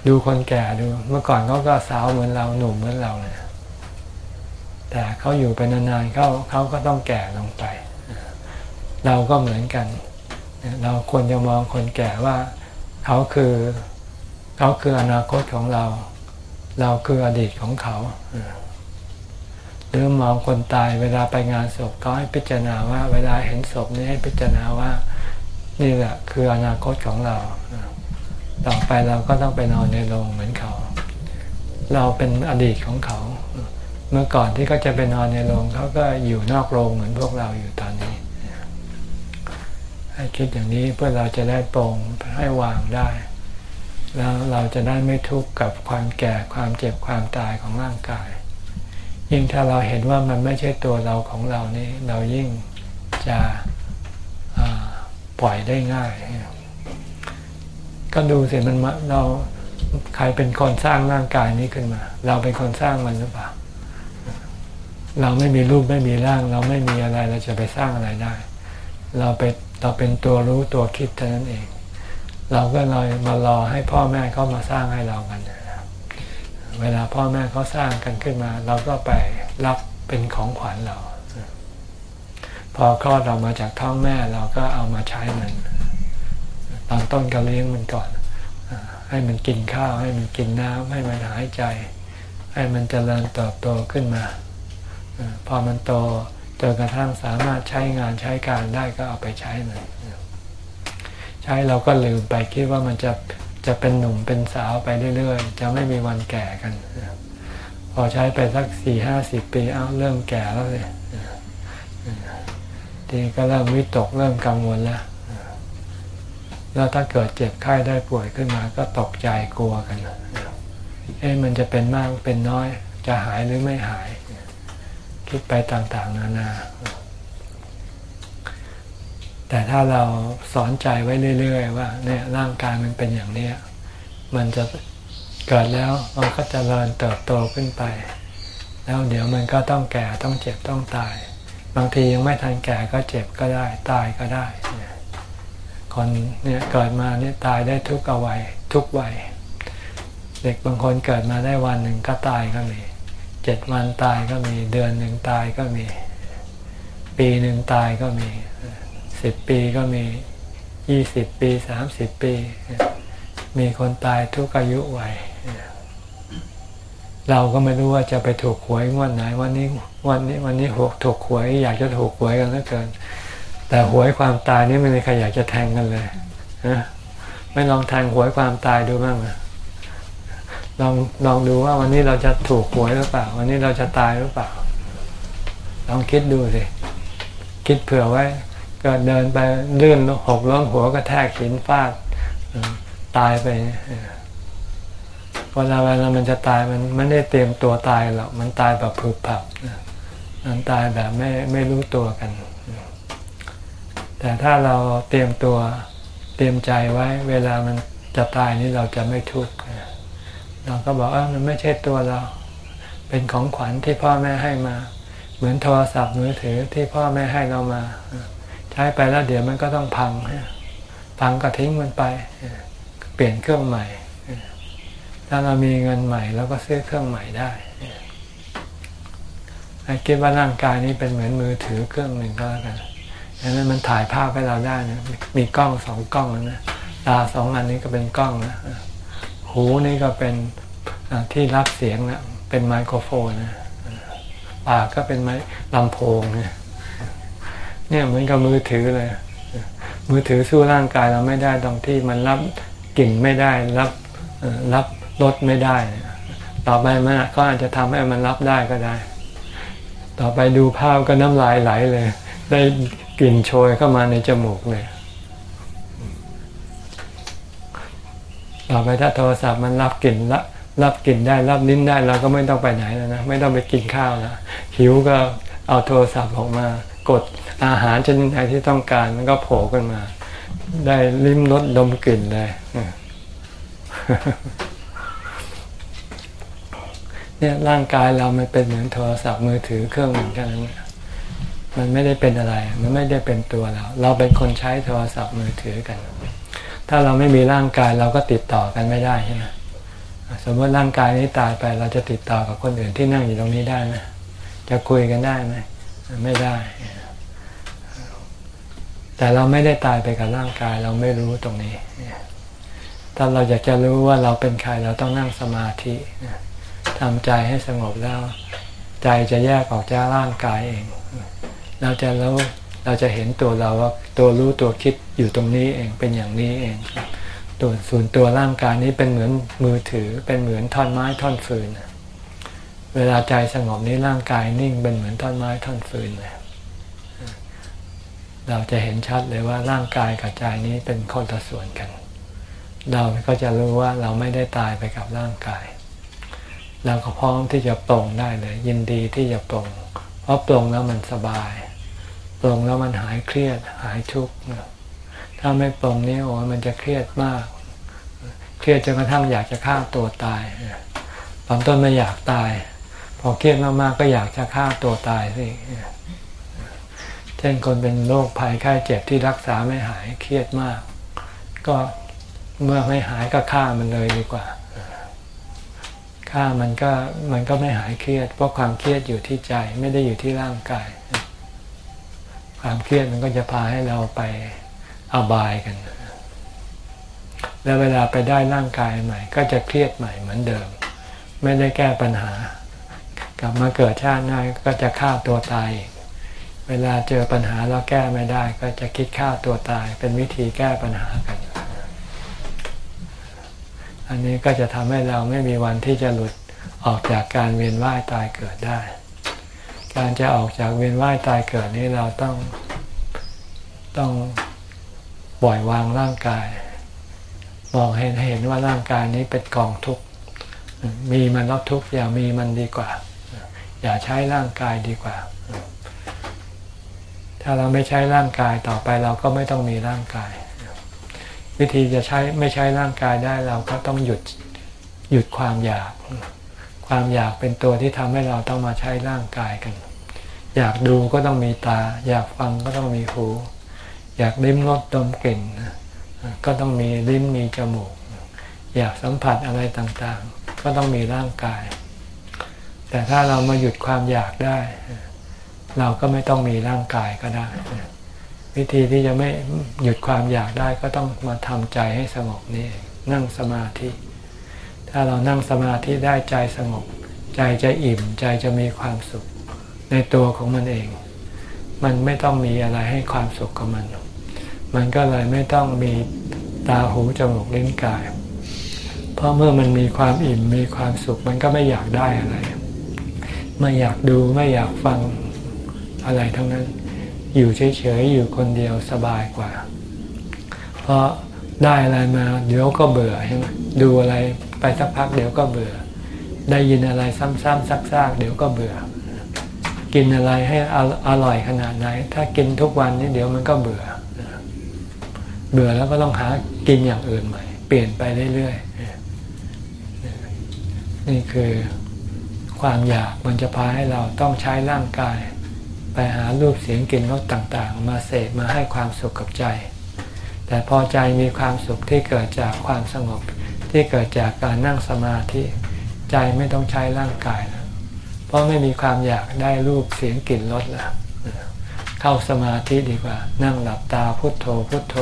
ดูคนแก่ดู เมื่อก่อนเขาก็สาวเหมือนเราหนุ่มเหมือนเราเลยแต่เขาอยู่ไปนานๆเขาเขาก็ต้องแก่ลงไป เราก็เหมือนกัน เราควรจะมองคนแก่ว่า เขาคือเขาคืออนาคตของเรา เราคืออดีตของเขาหรือมองคนตายเวลาไปงานศพก็ให้พิจารณาว่า เวลาเห็นศพนี้ให้พิจารณาว่า นี่แหละคืออนาคตของเรา ต่อไปเราก็ต้องไปนอนในโรงเหมือนเขา เราเป็นอดีตของเขา เมื่อก่อนที่เขาจะไปนอนในโรงเขาก็อยู่นอกโรงเหมือนพวกเราอยู่ตอนนี้ ให้คิดอย่างนี้เพื่อเราจะได้ปรงให้วางได้ แล้วเราจะได้ไม่ทุกข์กับความแก่ความเจ็บความตายของร่างกาย ยิ่งถ้าเราเห็นว่ามันไม่ใช่ตัวเราของเรานี่เรายิ่งจะปล่อยได้ง่าย ก็ดูสิมันเราใครเป็นคนสร้างร่างกายนี้ขึ้นมา เราเป็นคนสร้างมันหรือเปล่า เราไม่มีรูปไม่มีร่าง เราไม่มีอะไรเราจะไปสร้างอะไรได้ เราเป็น เราเป็นตัวรู้ตัวคิดเท่านั้นเอง เราก็เลยมารอให้พ่อแม่เขามาสร้างให้เรากันเวลาพ่อแม่เขาสร้างกันขึ้นมา เราก็ไปรับเป็นของขวัญเรา พอคลอดเรามาจากท้องแม่เราก็เอามาใช้มันตอนต้นก็เลี้ยงมันก่อน ให้มันกินข้าว ให้มันกินน้ำให้มันหายใจ ให้มันเจริญเติบโตขึ้นมา พอมันโต จนกระทั่งสามารถใช้งานใช้การได้ก็เอาไปใช้มันใช้เราก็ลืมไปคิดว่ามันจะจะเป็นหนุ่มเป็นสาวไปเรื่อยๆ จะไม่มีวันแก่กัน พอใช้ไปสักสี่ห้าสิบปีเอ้าเริ่มแก่แล้วเลยทีก็เริ่มวิตกเริ่มกังวลแล้วแล้วถ้าเกิดเจ็บไข้ได้ป่วยขึ้นมา ก็ตกใจกลัวกันเอ๊ะมันจะเป็นมากเป็นน้อย จะหายหรือไม่หาย คิดไปต่างๆ นานา แต่ถ้าเราสอนใจไว้เรื่อย ๆ ว่าเนี่ยร่างกายมันเป็นอย่างนี้มันจะเกิดแล้วมันก็จะเริญเติบโตขึ้นไป แล้วเดี๋ยวมันก็ต้องแก่ต้องเจ็บต้องตาย บางทียังไม่ทันแก่ก็เจ็บก็ได้ตายก็ได้คนเนี่ยเกิดมาเนี่ยตายได้ทุกอวัยทุกวัย เด็กบางคนเกิดมาได้วันหนึ่งก็ตายก็มี เจ็ดวันตายก็มีเดือนหนึ่งตายก็มี ปีหนึ่งตายก็มีสิบปีก็มียี่สิบปีสามสิบปี มีคนตายทุกอายุวัยเราก็ไม่รู้ว่าจะไปถูกหวยงวดไหนวันนี้วันนี้วันนี้หกถูกหวย อยากจะถูกหวยกันเหลือเกิน แต่หวยความตายนี่ไม่มีใครอยากจะแทงกันเลยนะไม่ลองแทงหวยความตายดูบ้างนะ ลองลองดูว่าวันนี้เราจะถูกหวยหรือเปล่า วันนี้เราจะตายหรือเปล่า ลองคิดดูสิคิดเผื่อไว้ก็เดินไปลื่นหกล้มหัวก็แทกหินฟาดตายไปเวลาเวลามันจะตายมันไม่ได้เตรียมตัวตายหรอกมันตายแบบผุบผับมันตายแบบไม่ไม่รู้ตัวกัน แต่ถ้าเราเตรียมตัวเตรียมใจไว้ เวลามันจะตายนี่เราจะไม่ทุกข์ เราก็บอกว่ามันไม่ใช่ตัวเรา เป็นของขวัญที่พ่อแม่ให้มา เหมือนโทรศัพท์มือถือที่พ่อแม่ให้เรามา ใช้ไปแล้วเดี๋ยวมันก็ต้องพังพังก็ทิ้งมันไป เปลี่ยนเครื่องใหม่ ถ้าเรามีเงินใหม่เราก็ซื้อเครื่องใหม่ได้คิดว่าร่างกายนี้เป็นเหมือนมือถือเครื่องหนึ่งก็แล้วกันดังนั้นมันถ่ายภาพให้เราได้นะมีกล้องสองกล้องนะตาสองอันนี้ก็เป็นกล้องนะ หูนี่ก็เป็นที่รับเสียงนะเป็นไมโครโฟนนะปากก็เป็นไม้ลำโพงเนี่ยเนี่ยเหมือนกับมือถือเลย มือถือสู้ร่างกายเราไม่ได้ตรงที่มันรับกลิ่นไม่ได้รับรับรสไม่ได้ ต่อไปมันก็อาจจะทำให้มันรับได้ก็ได้ ต่อไปดูภาพก็น้ำลายไหลเลย ได้กลิ่นโชยเข้ามาในจมูกเลย ต่อไปถ้าโทรศัพท์มันรับกลิ่นละรับกลิ่นได้รับลิ้นได้เราก็ไม่ต้องไปไหนแล้วนะไม่ต้องไปกินข้าวแล้วหิวก็เอาโทรศัพท์ออกมากดอาหารชนิดไหนที่ต้องการมันก็โผล่ขึ้นมา ได้ลิ้มรสดมกลิ่นเลยเนี่ยร่างกายเรามันเป็นเหมือนโทรศัพท์มือถือเครื่องหนึ่งกันนั้นมันไม่ได้เป็นอะไร มันไม่ได้เป็นตัวเรา เราเป็นคนใช้โทรศัพท์มือถือกัน ถ้าเราไม่มีร่างกายเราก็ติดต่อกันไม่ได้ใช่ไหมสมมติร่างกายนี้ตายไปเราจะติดต่อกับคนอื่นที่นั่งอยู่ตรงนี้ได้ไหมจะคุยกันได้ไหมไม่ได้ แต่เราไม่ได้ตายไปกับร่างกายเราไม่รู้ตรงนี้ ถ้าเราอยากจะรู้ว่าเราเป็นใครเราต้องนั่งสมาธิทำใจให้สงบแล้ว ใจจะแยกออกจากร่างกายเอง เราจะรู้เราจะเห็นตัวเราว่า ตัวรู้ตัวคิดอยู่ตรงนี้เองเป็นอย่างนี้เองตัวส่วนตัวร่างกายนี้เป็นเหมือนมือถือเป็นเหมือนท่อนไม้ท่อนฟืน เวลาใจสงบนี้ร่างกายนิ่งเป็นเหมือนท่อนไม้ท่อนฟืนเลยเราจะเห็นชัดเลยว่าร่างกายกับใจนี้เป็นคนละส่วนกัน เราก็จะรู้ว่าเราไม่ได้ตายไปกับร่างกาย เราก็พร้อมที่จะปรงได้เลย ยินดีที่จะปรงเพราะปรงแล้วมันสบาย ปรงแล้วมันหายเครียดหายทุกข์ถ้าไม่ปรงนี่โอ้มันจะเครียดมาก เครียดจนกระทั่งอยากจะฆ่าตัวตายตอนต้นไม่อยากตาย พอเครียดมากๆก็อยากจะฆ่าตัวตายสิเช่นคนเป็นโรคภัยไข้เจ็บที่รักษาไม่หายเครียดมาก ก็เมื่อไม่หายก็ฆ่ามันเลยดีกว่าฆ่ามันก็มันก็ไม่หายเครียด เพราะความเครียดอยู่ที่ใจไม่ได้อยู่ที่ร่างกาย ความเครียดมันก็จะพาให้เราไปอบายกัน แล้วเวลาไปได้ร่างกายใหม่ ก็จะเครียดใหม่เหมือนเดิม ไม่ได้แก้ปัญหา กลับมาเกิดชาติหน้าก็จะฆ่าตัวตายเวลาเจอปัญหาแล้วแก้ไม่ได้ ก็จะคิดฆ่าตัวตายเป็นวิธีแก้ปัญหากัน อันนี้ก็จะทำให้เราไม่มีวันที่จะหลุดออกจากการเวียนว่ายตายเกิดได้ การจะออกจากเวียนว่ายตายเกิดนี้เราต้องต้องปล่อยวางร่างกาย มองเห็นเห็นว่าร่างกายนี้เป็นกองทุกข์มีมันแล้วทุกข์อย่ามีมันดีกว่า อย่าใช้ร่างกายดีกว่า ถ้าเราไม่ใช้ร่างกายต่อไปเราก็ไม่ต้องมีร่างกาย วิธีจะใช้ไม่ใช้ร่างกายได้เราก็ต้องหยุดหยุดความอยาก ความอยากเป็นตัวที่ทำให้เราต้องมาใช้ร่างกายกัน อยากดูก็ต้องมีตา อยากฟังก็ต้องมีหู อยากลิ้มรสดมกลิ่น ก็ต้องมีลิ้นมีจมูก อยากสัมผัสอะไรต่างๆ ก็ต้องมีร่างกาย แต่ถ้าเรามาหยุดความอยากได้ เราก็ไม่ต้องมีร่างกายก็ได้ วิธีที่จะไม่หยุดความอยากได้ก็ต้องมาทำใจให้สงบนี่นั่งสมาธิ ถ้าเรานั่งสมาธิได้ใจสงบ ใจจะอิ่มใจจะมีความสุข ในตัวของมันเอง มันไม่ต้องมีอะไรให้ความสุขกับมัน มันก็เลยไม่ต้องมีตาหูจมูกลิ้นกาย เพราะเมื่อมันมีความอิ่มมีความสุข มันก็ไม่อยากได้อะไร ไม่อยากดูไม่อยากฟังอะไรทั้งนั้น อยู่เฉยๆอยู่คนเดียวสบายกว่า เพราะได้อะไรมา เดี๋ยวก็เบื่อใช่ไหมดูอะไรไปสักพักเดี๋ยวก็เบื่อ ได้ยินอะไรซ้ำๆซักๆเดี๋ยวก็เบื่อ กินอะไรให้อร่อยขนาดไหน ถ้ากินทุกวันนี่เดี๋ยวมันก็เบื่อ เบื่อแล้วก็ต้องหากินอย่างอื่นใหม่ เปลี่ยนไปเรื่อยๆ นี่คือความอยากมันจะพาให้เราต้องใช้ร่างกาย ไปหารูปเสียงกลิ่นรสต่างๆ มาเสพมาให้ความสุขกับใจ แต่พอใจมีความสุขที่เกิดจากความสงบที่เกิดจากการนั่งสมาธิ ใจไม่ต้องใช้ร่างกายแล้ว เพราะไม่มีความอยากได้รูปเสียงกลิ่นรสแล้วเข้าสมาธิดีกว่า นั่งหลับตาพุโทโธพุโทโธ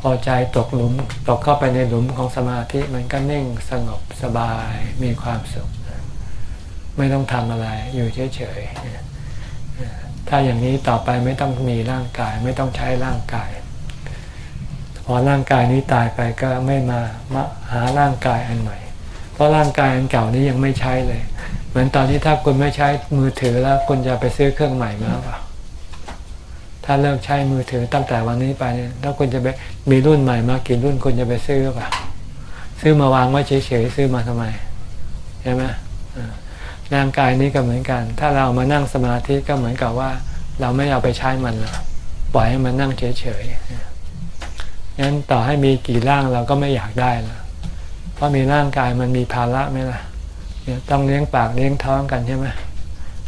พอใจตกหลุมตกเข้าไปในหลุมของสมาธิมันก็นิ่งสงบสบายมีความสุข ไม่ต้องทำอะไรอยู่เฉยๆถ้าอย่างนี้ต่อไปไม่ต้องมีร่างกาย ไม่ต้องใช้ร่างกาย พอร่างกายนี้ตายไปก็ไม่มามาหาร่างกายอันใหม่ เพราะร่างกายอันเก่านี้ยังไม่ใช้เลย เหมือนตอนที่ถ้าคุณไม่ใช้มือถือแล้วคุณจะไปซื้อเครื่องใหม่มาเปล่าถ้าเลิกใช้มือถือตั้งแต่วันนี้ไปเนี่ยถ้าคุณจะไปมีรุ่นใหม่มากี่รุ่นคุณจะไปซื้อเปล่าซื้อมาวางไว้เฉยๆซื้อมาทำไมใช่ไหมร่างกายนี้ก็เหมือนกัน ถ้าเรามานั่งสมาธิก็เหมือนกับว่า เราไม่เอาไปใช้มันแล้วปล่อยให้มันนั่งเฉยๆงั้นต่อให้มีกี่ร่างเราก็ไม่อยากได้แล้วเพราะมีร่างกายมันมีภาระไหมล่ะ ต้องเลี้ยงปากเลี้ยงท้องกันใช่ไหม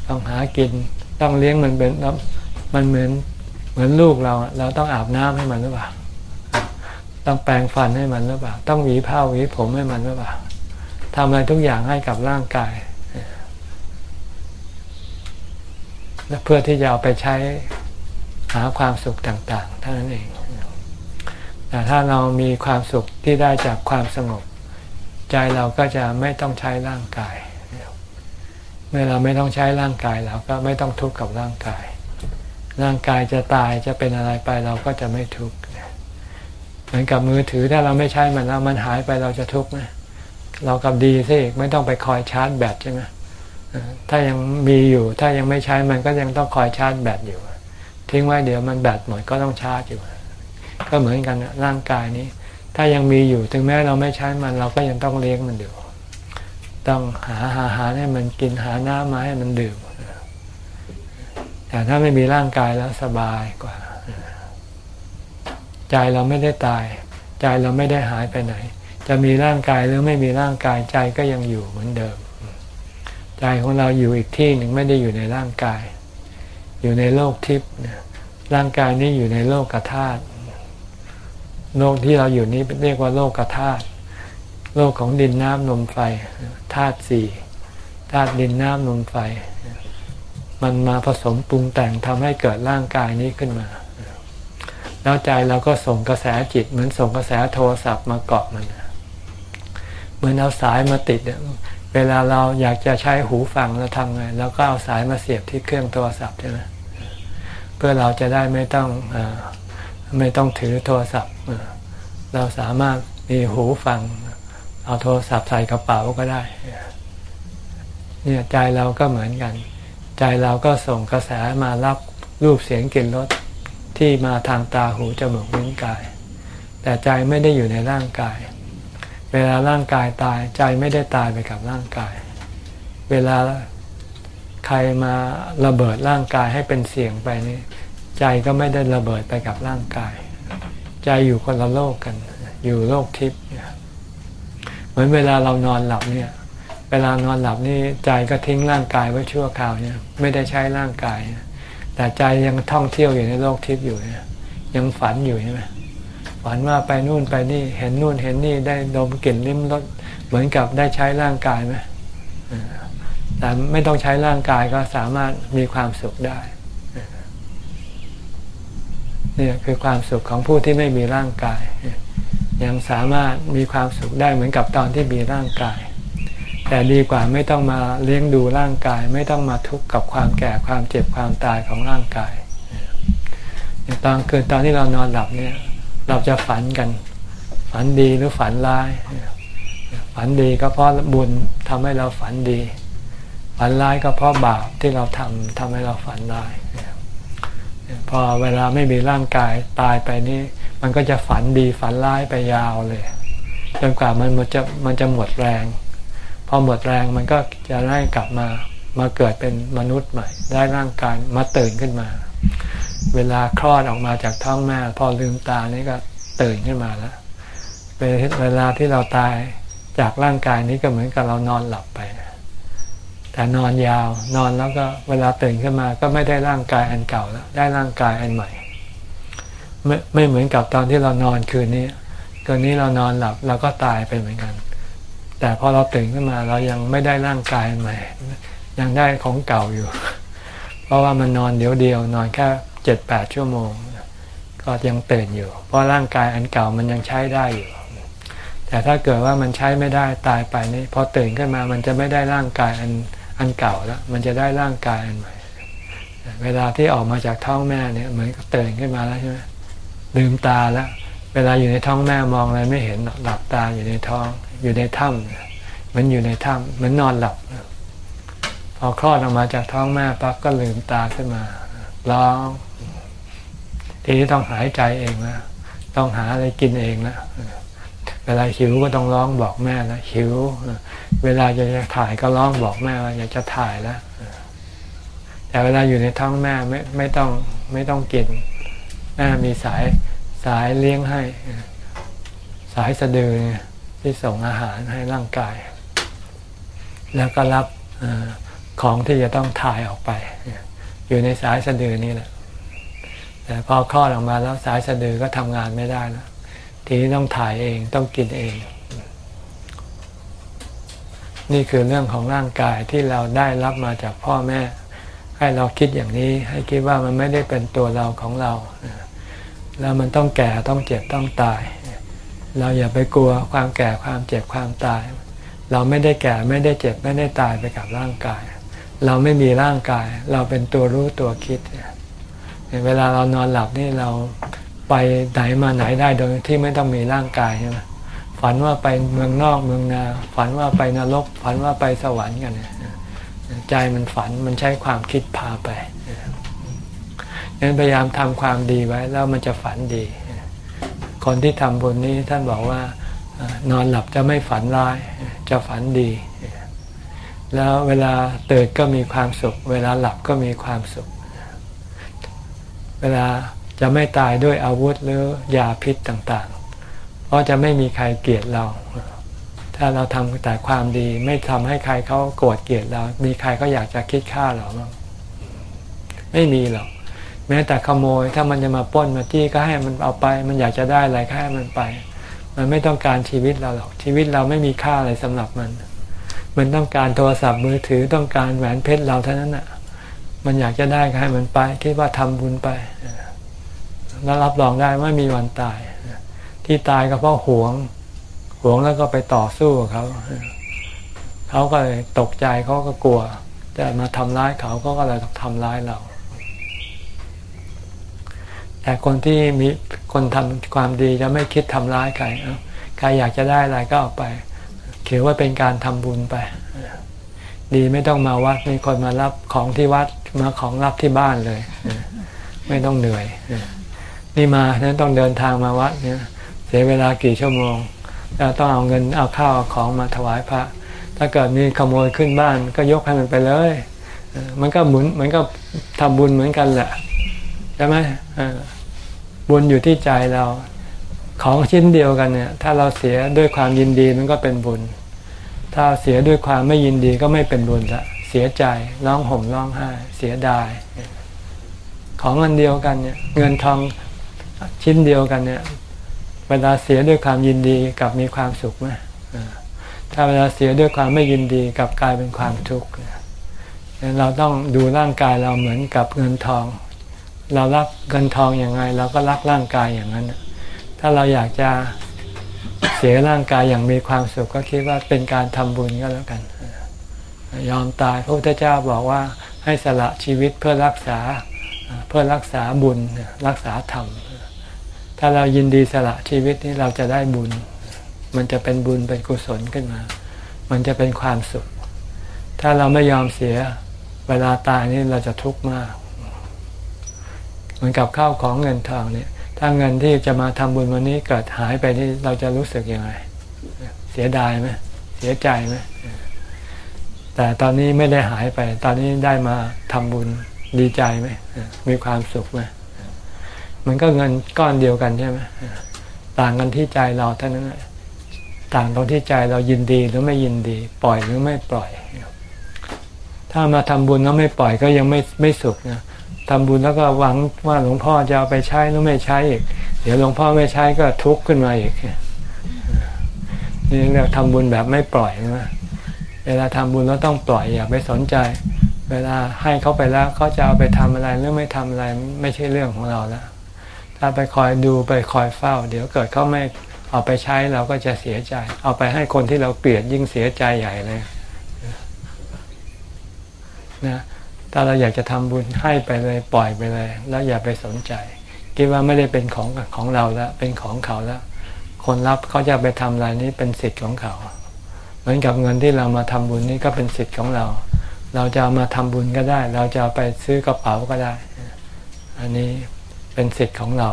ต้องหากินต้องเลี้ยงมันเป็นมันเหมือนเหมือนลูกเรา เราต้องอาบน้ำให้มันหรือเปล่า ต้องแปรงฟันให้มันหรือเปล่า ต้องหวีผ้าหวีผมให้มันหรือเปล่าทำอะไรทุกอย่างให้กับร่างกายและเพื่อที่จะเอาไปใช้หาความสุขต่าง ๆ เท่านั้นเองแต่ถ้าเรามีความสุขที่ได้จากความสงบ ใจเราก็จะไม่ต้องใช้ร่างกาย เมื่อเราไม่ต้องใช้ร่างกายเราก็ไม่ต้องทุกข์กับร่างกาย ร่างกายจะตายจะเป็นอะไรไปเราก็จะไม่ทุกข์เหมือนกับมือถือถ้าเราไม่ใช้มันแล้วมันหายไปเราจะทุกข์ไหมเรากับดีซิไม่ต้องไปคอยชาร์จแบตใช่ไหมถ้ายังมีอยู่ถ้ายังไม่ใช้มันก็ยังต้องคอยชาร์จแบตอยู่ ทิ้งไว้เดี๋ยวมันแบตหมดก็ต้องชาร์จอยู่ ก็เหมือนกันร่างกายนี้ ถ้ายังมีอยู่ถึงแม้เราไม่ใช้มันเราก็ยังต้องเลี้ยงมันอยู่ต้องหาอาหารให้มันกินหาน้ำมาให้มันดื่มแต่ถ้าไม่มีร่างกายแล้วสบายกว่า ใจเราไม่ได้ตาย ใจเราไม่ได้หายไปไหน จะมีร่างกายหรือไม่มีร่างกายใจก็ยังอยู่เหมือนเดิม ใจของเราอยู่อีกที่หนึ่งไม่ได้อยู่ในร่างกาย อยู่ในโลกทิพย์ร่างกายนี้อยู่ในโลกกธาตุ โลกที่เราอยู่นี้เรียกว่าโลกกธาตุโลกของดินน้ำลมไฟธาตุสี่ธาตุดินน้ำลมไฟ มันมาผสมปรุงแต่งทำให้เกิดร่างกายนี้ขึ้นมา แล้วใจเราก็ส่งกระแสจิตเหมือนส่งกระแสโทรศัพท์มาเกาะมันเหมือนเอาสายมาติดเวลาเราอยากจะใช้หูฟังเราทำไงเราก็เอาสายมาเสียบที่เครื่องโทรศัพท์ใช่ไหมเพื่อเราจะได้ไม่ต้องอ ไม่ต้องถือโทรศัพท์ เราสามารถมีหูฟัง เอาโทรศัพท์ใส่กระเป๋าก็ได้ เนี่ยใจเราก็เหมือนกัน ใจเราก็ส่งกระแสมารับรูปเสียงกลิ่นรสที่มาทางตาหูจมูกลิ้นกาย แต่ใจไม่ได้อยู่ในร่างกาย เวลาร่างกายตายใจไม่ได้ตายไปกับร่างกาย เวลาใครมาระเบิดร่างกายให้เป็นเสียงไปนี่ ใจก็ไม่ได้ระเบิดไปกับร่างกาย ใจอยู่คนละโลกกัน อยู่โลกทิพย์เหมือนเวลาเรานอนหลับเนี่ย เวลานอนหลับนี่ใจก็ทิ้งร่างกายไว้ชั่วคราวเนี่ยไม่ได้ใช้ร่างกาย แต่ใจยังท่องเที่ยวอยู่ในโลกทิพย์อยู่เนี่ยยังฝันอยู่ใช่ไหมฝันว่าไปนู่นไปนี่เห็นนู่นเห็นนี่ได้ดมกลิ่นลิ้มรสเหมือนกับได้ใช้ร่างกายไหมแต่ไม่ต้องใช้ร่างกายก็สามารถมีความสุขได้ นี่คือความสุขของผู้ที่ไม่มีร่างกาย ยังสามารถมีความสุขได้เหมือนกับตอนที่มีร่างกาย แต่ดีกว่าไม่ต้องมาเลี้ยงดูร่างกาย ไม่ต้องมาทุกข์กับความแก่ความเจ็บความตายของร่างกายตอนคืนตอนที่เรานอนหลับเนี่ยเราจะฝันกัน ฝันดีหรือฝันร้าย ฝันดีก็เพราะบุญทำให้เราฝันดี ฝันร้ายก็เพราะบาปที่เราทำทำให้เราฝันร้าย พอเวลาไม่มีร่างกายตายไปนี่ มันก็จะฝันดีฝันร้ายไปยาวเลยจนกว่ามันมันจะมันจะหมดแรง พอหมดแรงมันก็จะได้กลับมามาเกิดเป็นมนุษย์ใหม่ ได้ร่างกายมาตื่นขึ้นมา เวลาคลอดออกมาจากท้องแม่พอลืมตานี่ก็ตื่นขึ้นมาแล้วเวลาที่เราตายจากร่างกายนี้ก็เหมือนกับเรานอนหลับไป แต่นอนยาวนอนแล้วก็เวลาตื่นขึ้นมาก็ไม่ได้ร่างกายอันเก่าแล้วได้ร่างกายอันใหม่ ไม่ไม่เหมือนกับตอนที่เรานอนคืนนี้คืนนี้เรานอนหลับเราก็ตายไปเหมือนกัน แต่พอเราตื่นขึ้นมาเรายังไม่ได้ร่างกายอันใหม่ ยังได้ของเก่าอยู่ เพราะว่ามันนอนเดียวเดียวนอนแค่เจ็ดแปดชั่วโมง ก็ยังตื่นอยู่ เพราะร่างกายอันเก่ามันยังใช้ได้อยู่แต่ถ้าเกิดว่ามันใช้ไม่ได้ตายไปนี่พอตื่นขึ้นมามันจะไม่ได้ร่างกายอัน อันเก่าแล้ว มันจะได้ร่างกายอันใหม่ เวลาที่ออกมาจากท้องแม่เนี่ยเหมือนกับตื่นขึ้นมาแล้วใช่ไหมลืมตาแล้ว เวลาอยู่ในท้องแม่มองอะไรไม่เห็นหลับตาอยู่ในท้อง อยู่ในถ้ำมันอยู่ในถ้ำมือนนอนหลับ พอคลอดออกมาจากท้องแม่ปั๊บก็ลืมตาขึ้นมาร้องทีนี้ต้องหายใจเองนะต้องหาอะไรกินเองนะ เวลาหิวก็ต้องร้องบอกแม่แล้วหิว เวลาจะจะถ่ายก็ร้องบอกแม่ว่าอยากจะถ่ายแล้วแต่เวลาอยู่ในท้องแม่ไม่ไม่ต้องไม่ต้องกินแม่มีสายสายเลี้ยงให้ สายสะดือที่ส่งอาหารให้ร่างกาย แล้วก็รับของที่จะต้องถ่ายออกไป อยู่ในสายสะดือนี่แหละแต่พอคลอดออกมาแล้วสายสะดือก็ทำงานไม่ได้แล้ว ทีนี้ต้องถ่ายเองต้องกินเอง นี่คือเรื่องของร่างกายที่เราได้รับมาจากพ่อแม่ ให้เราคิดอย่างนี้ ให้คิดว่ามันไม่ได้เป็นตัวเราของเรา แล้วมันต้องแก่ต้องเจ็บต้องตาย เราอย่าไปกลัวความแก่ความเจ็บความตาย เราไม่ได้แก่ไม่ได้เจ็บไม่ได้ตายไปกับร่างกาย เราไม่มีร่างกาย เราเป็นตัวรู้ตัวคิด เวลาเรานอนหลับนี่เรา ไปไหนมาไหนได้โดยที่ไม่ต้องมีร่างกายใช่ไหมฝันว่าไปเมืองนอกเมืองนา ฝันว่าไปนรก ฝันว่าไปสวรรค์กันเนี่ยใจมันฝันมันใช้ความคิดพาไปงั้นพยายามทำความดีไว้แล้วมันจะฝันดี คนที่ทำบุญนี้ท่านบอกว่านอนหลับจะไม่ฝันร้าย จะฝันดี แล้วเวลาตื่นก็มีความสุข เวลาหลับก็มีความสุข เวลา จะไม่ตายด้วยอาวุธหรือยาพิษต่างๆ เพราะจะไม่มีใครเกลียดเรา ถ้าเราทำแต่ความดีไม่ทำให้ใครเขาโกรธเกลียดเรา มีใครก็อยากจะคิดฆ่าเราบ้างไม่มีหรอกแม้แต่ขโมยถ้ามันจะมาป้นมาจี้ก็ให้มันเอาไป มันอยากจะได้อะไรก็ให้มันไป มันไม่ต้องการชีวิตเราหรอกชีวิตเราไม่มีค่าอะไรสำหรับมัน มันต้องการโทรศัพท์มือถือต้องการแหวนเพชรเราเท่านั้นอะ มันอยากจะได้ก็ให้มันไป คิดว่าทำบุญไป แล้วรับรองได้ไม่มีวันตาย ที่ตายก็เพราะหวง หวงแล้วก็ไปต่อสู้กับเขาเขาก็เลยตกใจเขาก็กลัวแต่มาทำร้ายเขาเขาก็เลยทำร้ายเราแต่คนที่มีคนทำความดีจะไม่คิดทำร้ายใครใครอยากจะได้อะไรก็เอาไปเขียนว่าเป็นการทำบุญไป ดีไม่ต้องมาวัดมีคนมารับของที่วัดมาของรับที่บ้านเลย ไม่ต้องเหนื่อย นี่มานั้นต้องเดินทางมาวัดเนี่ยเสียเวลากี่ชั่วโมง แล้วต้องเอาเงินเอาข้าวเอาของมาถวายพระ ถ้าเกิดมีขโมยขึ้นบ้านก็ยกให้มันไปเลย มันก็หมุนมันก็ทำบุญเหมือนกันแหละใช่ไหมบุญอยู่ที่ใจเราของชิ้นเดียวกันเนี่ย ถ้าเราเสียด้วยความยินดีมันก็เป็นบุญ ถ้าเสียด้วยความไม่ยินดีก็ไม่เป็นบุญละเสียใจร้องห่มร้องไห้เสียดาย ของอันเดียวกันเนี่ย เงินทอง ชิ้นเดียวกันเนี่ย เวลาเสียด้วยความยินดีกับมีความสุขไหมถ้าเวลาเสียด้วยความไม่ยินดีกับกลายเป็นความทุกข์เราต้องดูร่างกายเราเหมือนกับเงินทอง เรารักเงินทองอย่างไง เราก็รักร่างกายอย่างนั้น ถ้าเราอยากจะเสียร่างกายอย่างมีความสุขก็คิดว่าเป็นการทำบุญก็แล้วกัน ยอมตายพระพุทธเจ้าบอกว่าให้สละชีวิตเพื่อรักษาเพื่อรักษาบุญรักษาธรรม ถ้าเรายินดีสละชีวิตนี้เราจะได้บุญ มันจะเป็นบุญเป็นกุศลขึ้นมา มันจะเป็นความสุข ถ้าเราไม่ยอมเสียเวลาตายนี่เราจะทุกข์มาก เหมือนกับข้าวของเงินทองเนี่ย ถ้าเงินที่จะมาทำบุญวันนี้เกิดหายไปนี่เราจะรู้สึกยังไง เสียดายไหมเสียใจไหมแต่ตอนนี้ไม่ได้หายไป ตอนนี้ได้มาทำบุญดีใจไหมมีความสุขไหม มันก็เงินก้อนเดียวกันใช่ไหมต่างกันที่ใจเราเท่านั้นต่างตรงที่ใจเรายินดีหรือไม่ยินดี ปล่อยหรือไม่ปล่อย ถ้ามาทำบุญแล้วไม่ปล่อยก็ยังไม่ไม่สุขนะทำบุญแล้วก็หวังว่าหลวงพ่อจะเอาไปใช้หรือไม่ใช้อีก เดี๋ยวหลวงพ่อไม่ใช้ก็ทุกข์ขึ้นมาอีกนี่เรียกทำบุญแบบไม่ปล่อยนะเวลาทำบุญแล้วต้องปล่อยอย่าไปสนใจ เวลาให้เขาไปแล้วเขาจะเอาไปทำอะไรหรือไม่ทำอะไร ไม่ใช่เรื่องของเราแล้ว ถ้าไปคอยดูไปคอยเฝ้า เดี๋ยวเกิดเขาไม่เอาไปใช้เราก็จะเสียใจ เอาไปให้คนที่เราเกลียดยิ่งเสียใจใหญ่เลยนะถ้าเราอยากจะทำบุญให้ไปเลยปล่อยไปเลย แล้วอย่าไปสนใจ คิดว่าไม่ได้เป็นของของเราแล้วเป็นของเขาแล้ว คนรับเขาจะไปทำอะไรนี้เป็นสิทธิ์ของเขา เหมือนกับเงินที่เรามาทำบุญนี่ก็เป็นสิทธิ์ของเรา เราจะามาทำบุญก็ได้ เราจะไปซื้อกระเป๋าก็ได้ อันนี้ เป็นสิทธิ์ของเรา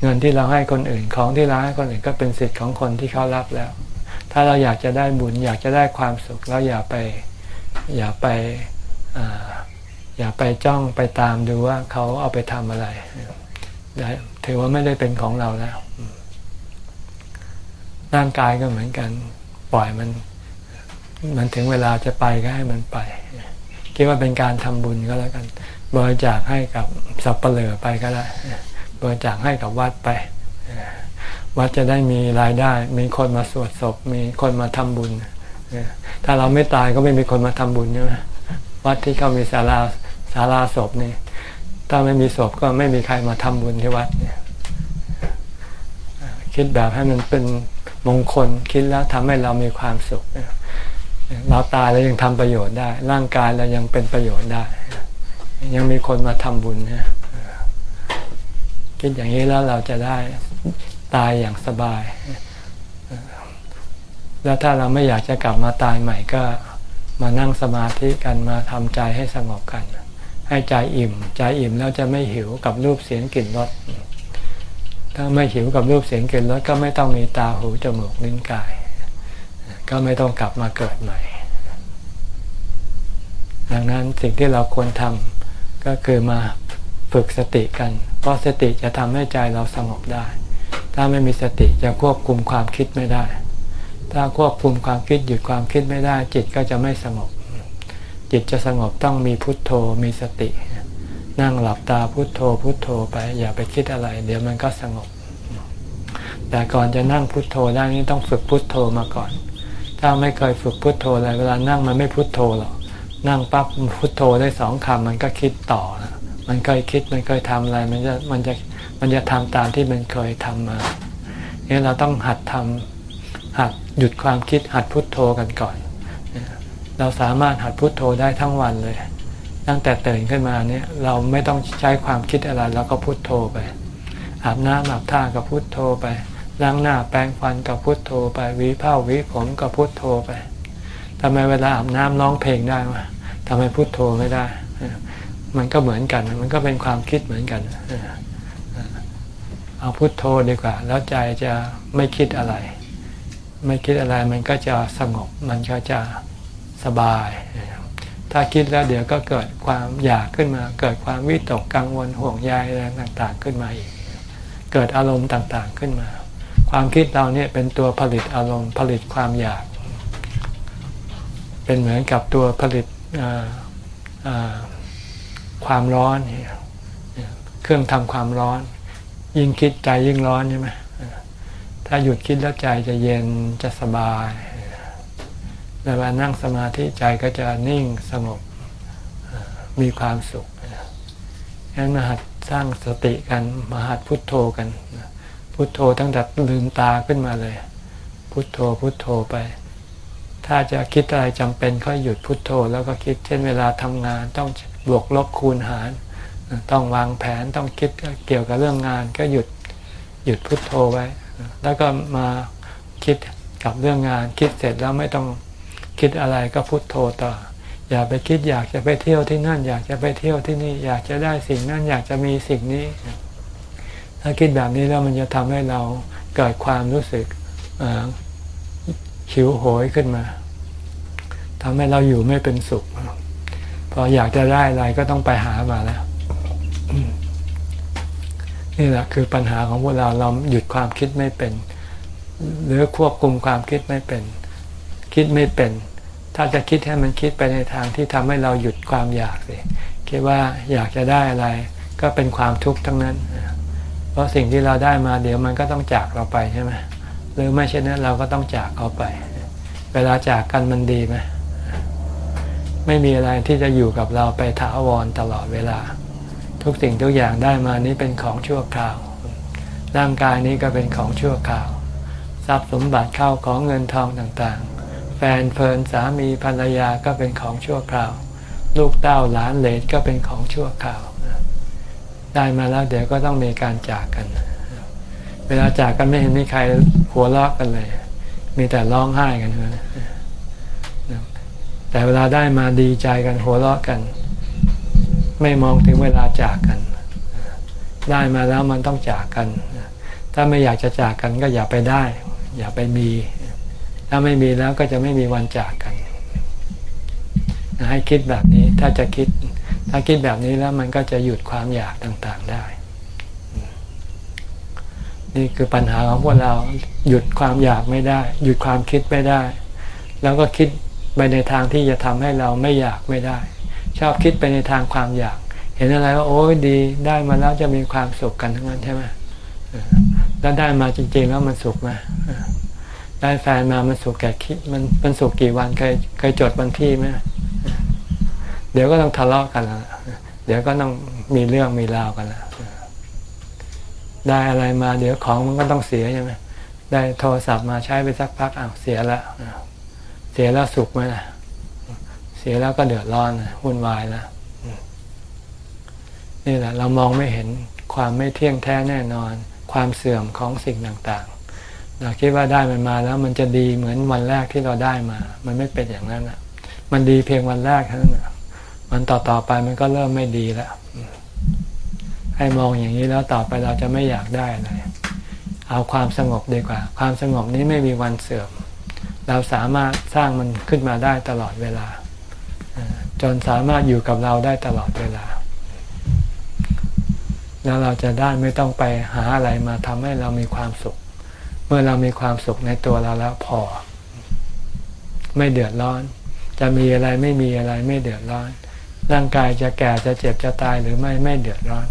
เงินที่เราให้คนอื่นของที่เราให้คนอื่นก็เป็นสิทธิ์ของคนที่เขารับแล้ว ถ้าเราอยากจะได้บุญอยากจะได้ความสุขแล้วอย่าไปอย่าไปอย่าไปจ้องไปตามดูว่าเขาเอาไปทำอะไรถือว่าไม่ได้เป็นของเราแล้วร่างกายก็เหมือนกัน ปล่อยมัน มันถึงเวลาจะไปก็ให้มันไป คิดว่าเป็นการทำบุญก็แล้วกัน บริจาคให้กับสับเปลือไปก็ได้ บริจาคให้กับวัดไป วัดจะได้มีรายได้ มีคนมาสวดศพ มีคนมาทำบุญ ถ้าเราไม่ตายก็ไม่มีคนมาทำบุญใช่ไหมวัดที่เขามีศาลาศาลาศพนี่ ถ้าไม่มีศพก็ไม่มีใครมาทำบุญที่วัดเนี่ยคิดแบบให้มันเป็นมงคลคิดแล้วทำให้เรามีความสุข เราตายแล้วยังทำประโยชน์ได้ ร่างกายเรายังเป็นประโยชน์ได้ ยังมีคนมาทำบุญนี่ยคิดอย่างนี้แล้วเราจะได้ตายอย่างสบาย แล้วถ้าเราไม่อยากจะกลับมาตายใหม่ก็มานั่งสมาธิกันมาทำใจให้สงบกัน ให้ใจอิ่ม ใจอิ่มแล้วจะไม่หิวกับรูปเสียงกลิ่นรสถ้าไม่หิวกับรูปเสียงกลิ่นรสก็ไม่ต้องมีตาหูจมูกลิ้นกาย ก็ไม่ต้องกลับมาเกิดใหม่ ดังนั้นสิ่งที่เราควรทำ ก็คือมาฝึกสติกัน เพราะสติจะทำให้ใจเราสงบได้ ถ้าไม่มีสติจะควบคุมความคิดไม่ได้ ถ้าควบคุมความคิดหยุดความคิดไม่ได้ จิตก็จะไม่สงบ จิตจะสงบต้องมีพุทโธมีสติ นั่งหลับตาพุทโธ พุทโธไปอย่าไปคิดอะไร เดี๋ยวมันก็สงบ แต่ก่อนจะนั่งพุทโธได้นี่ต้องฝึกพุทโธมาก่อน ถ้าไม่เคยฝึกพุทโธอะไรเวลานั่งมันไม่พุทโธหรอก นั่งปั๊บพุทโธได้สองคำมันก็คิดต่อมันเคยคิดมันเคยทำอะไร มันจะมันจะมันจะทำตามที่มันเคยทำมาเนี่ยเราต้องหัดทำหัดหยุดความคิดหัดพุทโธกันก่อน เราสามารถหัดพุทโธได้ทั้งวันเลย ตั้งแต่ตื่นขึ้นมาเนี่ยเราไม่ต้องใช้ความคิดอะไรเราก็พุทโธไป อาบน้ำอาบท่าก็พุทโธไปล้างหน้าแปรงฟันก็พุทโธไปวีผ้าวีผมก็พุทโธไปทำไมเวลาอาบน้ำร้องเพลงได้วะ ทำไมพุทโธไม่ได้ มันก็เหมือนกัน มันก็เป็นความคิดเหมือนกัน เอาพุทโธดีกว่า แล้วใจจะไม่คิดอะไร ไม่คิดอะไรมันก็จะสงบ มันก็จะสบาย ถ้าคิดแล้วเดี๋ยวก็เกิดความอยากขึ้นมา เกิดความวิตกกังวลห่วงใยอะไรต่างๆขึ้นมาอีก เกิดอารมณ์ต่างๆขึ้นมา ความคิดเราเนี่ยเป็นตัวผลิตอารมณ์ผลิตความอยาก เป็นเหมือนกับตัวผลิต ความร้อนเครื่องทำความร้อน ยิ่งคิดใจยิ่งร้อนใช่ไหมถ้าหยุดคิดแล้วใจจะเย็นจะสบายเวลานั่งสมาธิใจก็จะนิ่งสงบมีความสุขงั้นมาหัดสร้างสติกันมาหัดพุทโธกัน พุทโธตั้งแต่ลืมตาขึ้นมาเลย พุทโธพุทโธไป ถ้าจะคิดอะไรจำเป็นก็หยุดพุทโธ แล้วก็คิดเช่นเวลาทำงานต้องบวกลบคูณหาร ต้องวางแผนต้องคิดเกี่ยวกับเรื่องงาน ก็หยุดหยุดพุทโธไว้ แล้วก็มาคิดกับเรื่องงาน คิดเสร็จแล้วไม่ต้องคิดอะไรก็พุโทโธต่อ อย่าไปคิดอยากจะไปเที่ยวที่นั่น อยากจะไปเที่ยวที่นี่ อยากจะได้สิ่งนั้นอยากจะมีสิ่งนี้ ถ้าคิดแบบนี้แล้วมันจะทำให้เราเกิดความรู้สึก หิวโหยขึ้นมาทำให้เราอยู่ไม่เป็นสุข พออยากจะได้อะไรก็ต้องไปหามาแล้ว นี่แหละคือปัญหาของพวกเราเราหยุดความคิดไม่เป็น หรือควบคุมความคิดไม่เป็น คิดไม่เป็น ถ้าจะคิดให้มันคิดไปในทางที่ทำให้เราหยุดความอยากสิคิดว่าอยากจะได้อะไร ก็เป็นความทุกข์ทั้งนั้น เพราะสิ่งที่เราได้มาเดี๋ยวมันก็ต้องจากเราไปใช่ไหม หรือไม่เช่นนั้นเราก็ต้องจากเขาไป เวลาจากกันมันดีไหมไม่มีอะไรที่จะอยู่กับเราไปถาวรตลอดเวลา ทุกสิ่งทุกอย่างได้มานี้เป็นของชั่วคราว ร่างกายนี้ก็เป็นของชั่วคราว ทรัพย์สมบัติเข้าของเงินทองต่างๆ แฟนเพลินสามีภรรยาก็เป็นของชั่วคราว ลูกเต้าหลานเหลนก็เป็นของชั่วคราว ได้มาแล้วเดี๋ยวก็ต้องมีการจากกัน เวลาจากกันไม่เห็นมีใคร หัวเราะกันเลย มีแต่ร้องไห้กันนะแต่เวลาได้มาดีใจกันหัวเราะกัน ไม่มองถึงเวลาจากกัน ได้มาแล้วมันต้องจากกัน ถ้าไม่อยากจะจากกันก็อย่าไปได้ อย่าไปมี ถ้าไม่มีแล้วก็จะไม่มีวันจากกันให้คิดแบบนี้ถ้าจะคิด ถ้าคิดแบบนี้แล้วมันก็จะหยุดความอยากต่างๆได้ นี่คือปัญหาของพวกเราหยุดความอยากไม่ได้ หยุดความคิดไม่ได้ แล้วก็คิดไปในทางที่จะทำให้เราไม่อยากไม่ได้ ชอบคิดไปในทางความอยาก เห็นอะไรว่าโอ้ยดีได้มาแล้วจะมีความสุขกันทั้งนั้นใช่ไหมแล้วได้มาจริงๆแล้วมันสุขไหมได้แฟนมามันสุขแก่คิดมันมันสุขกี่วันเคยเคยจดวันที่ไหมเดี๋ยวก็ต้องทะเลาะกันแล้วเดี๋ยวก็ต้องมีเรื่องมีราวกันแล้ว ได้อะไรมาเดี๋ยวของมันก็ต้องเสียใช่ไหมได้โทรศัพท์มาใช้ไปสักพักอ้าวเสียแล้วเสียแล้วสุขไหมล่ะ เสียแล้วก็เดือดร้อนวุ่นวายแล้วนี่แหละ เรามองไม่เห็นความไม่เที่ยงแท้แน่นอน ความเสื่อมของสิ่งต่างๆ เราคิดว่าได้มันมาแล้วมันจะดีเหมือนวันแรกที่เราได้มา มันไม่เป็นอย่างนั้นอะ มันดีเพียงวันแรกเท่านั้นมันต่อต่อไปมันก็เริ่มไม่ดีแล้ว ให้มองอย่างนี้แล้วต่อไปเราจะไม่อยากได้อะไรเอาความสงบดีกว่า ความสงบนี้ไม่มีวันเสื่อม เราสามารถสร้างมันขึ้นมาได้ตลอดเวลา จนสามารถอยู่กับเราได้ตลอดเวลา แล้วเราจะได้ไม่ต้องไปหาอะไรมาทำให้เรามีความสุข เมื่อเรามีความสุขในตัวเราแล้วพอ ไม่เดือดร้อน จะมีอะไรไม่มีอะไรไม่เดือดร้อน ร่างกายจะแก่จะเจ็บจะตายหรือไม่ไม่เดือดร้อน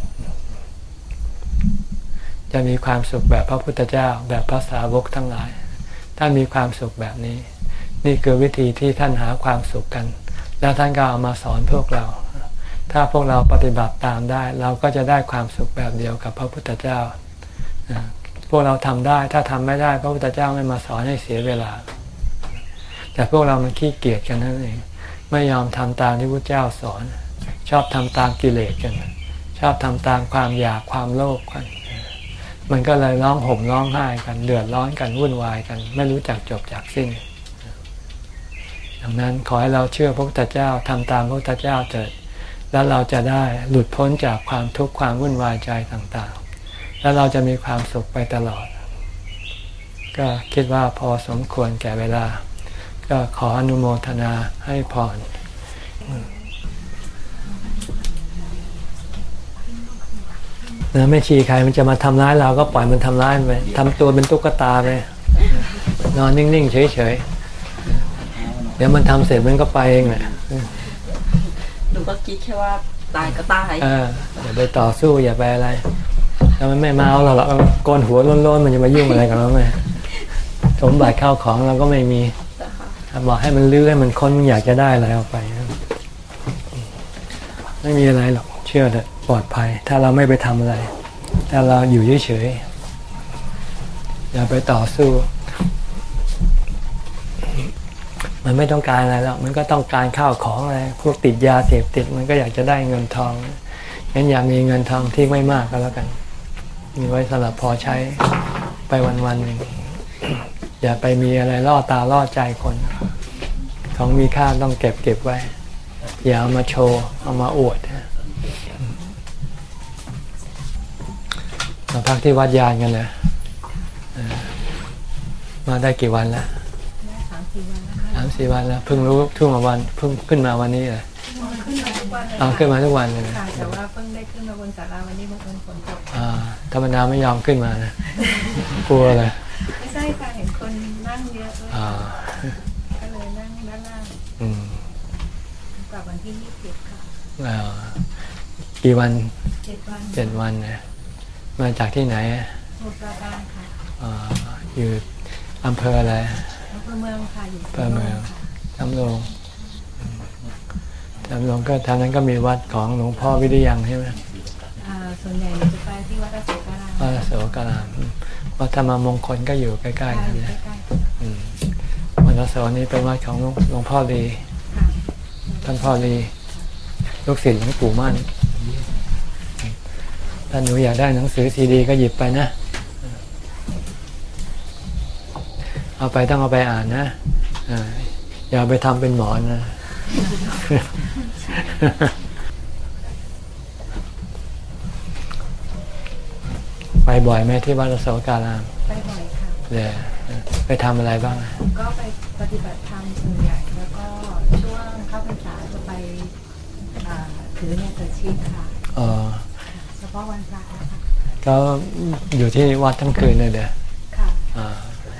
จะมีความสุขแบบพระพุทธเจ้า แบบพระสาวกทั้งหลาย ท่านมีความสุขแบบนี้ นี่คือวิธีที่ท่านหาความสุขกัน แล้วท่านก็เอามาสอนพวกเรา ถ้าพวกเราปฏิบัติตามได้ เราก็จะได้ความสุขแบบเดียวกับพระพุทธเจ้า พวกเราทำได้ถ้าทำไม่ได้ พระพุทธเจ้าไม่มาสอนให้เสียเวลา แต่พวกเรามันขี้เกียจกันนั่นเองไม่ยอมทำตามที่พระเจ้าสอน ชอบทำตามกิเลสกัน ชอบทำตามความอยากความโลภกัน มันก็เลยร้องห่มร้องไห้กันเดือดร้อนกันวุ่นวายกัน ไม่รู้จักจบจากสิ้นดังนั้นขอให้เราเชื่อพระพุทธเจ้าทำตามพระพุทธเจ้าเถิด แล้วเราจะได้หลุดพ้นจากความทุกข์ความวุ่นวายใจต่างๆ แล้วเราจะมีความสุขไปตลอด ก็คิดว่าพอสมควรแก่เวลา ก็ขออนุโมทนาให้พร นะไม่ชีใครมันจะมาทำร้ายเราก็ปล่อยมันทำร้ายไปทำตัวเป็นตุ๊กตาไปนอนนิ่ง ๆ เฉย ๆ เดี๋ยวมันทำเสร็จมันก็ไปเองแหละหนูก็คิดแค่ว่าตายก็ตายเอออย่าไปต่อสู้อย่าไปอะไรถ้ามันไม่มาเอาเราหรอกโกนหัวโล้นๆมันจะมายุ่งอะไรกับเราไหมสมบัติเข้าของเราก็ไม่มีบอกให้มันลื้อให้มันค้นมันอยากจะได้อะไรเอาไป ไม่มีอะไรหรอกเชื่อเถอะ ปลอดภัย ถ้าเราไม่ไปทำอะไร ถ้าเราอยู่เฉยๆอย่าไปต่อสู้ มันไม่ต้องการอะไรแล้ว มันก็ต้องการข้าวของอะไร พวกติดยาเสพติด มันก็อยากจะได้เงินทองงั้นอย่ามีเงินทองที่ไม่มากก็แล้วกัน มีไว้สำหรับพอใช้ไปวันๆหนึ่งอย่าไปมีอะไรล่อตาล่อใจคน ของมีค่าต้องเก็บเก็บไว้ อย่าเอามาโชว์ เอามาอวด มาพักที่วัดยานกันเลยมาได้กี่วันแล้วสามสี่วันแล้วค่ะสามสี่วันแล้วเพิ่งรู้ช่วงมาวันเพิ่งขึ้นมาวันนี้เลยขึ้นมาทุกวันเลยอ๋อขึ้นมาทุกวันเลยค่ะแต่ว่าเพิ่งได้ขึ้นมาบนศาลาวันนี้บังเอิญฝนตกอ่าธรรมดาไม่ยอมขึ้นมานะกลัวเลยไม่ใช่ค่ะเห็นคนนั่งเยอะเลยอ่าก็เลยนั่งด้านล่างอืมกลับวันที่ยี่สิบค่ะอ่ากี่วันเจ็ดวันเจ็ดวันนะ มาจากที่ไหนสมุทรปราการค่ะอ่าอยู่อำเภออะไรอำเภอเมืองค่ะอยู่อำเภอเมืองค่ะจำลงอืมจำลงก็ทางนั้นก็มีวัดของหลวงพ่อวิริยังใช่ไหมอ่าส่วนใหญ่หนูจะไปที่วัดอโศการามวัดโสการามอืมวัดธรรมมงคลก็อยู่ใกล้ๆค่ะกันอยู่นะใกล้ๆอืมวัดโสนี้เป็นวัดของหลวงหลวงพ่อลีค่ะท่านพ่อลีลูกศิษย์หลวงปู่มั่น ถ้าหนูอยากได้หนังสือซีดี ก็หยิบไปนะ เอาไปต้องเอาไปอ่านนะอ่าอย่าเอาไปทำเป็นหมอนนะไปบ่อยไหมที่วัดอโศการาม ไปบ่อยค่ะเนี่ยไปทำอะไรบ้าง ก็ไปปฏิบัติธรรมส่วนใหญ่แล้วก็ช่วงเข้าพรรษาจะไปอ่าถือเนตรชีพค่ะเออเฉ พาะวันพระนะคะก็อยู่ที่วัดทั้งคืนเลยเด้อค่ะอ่า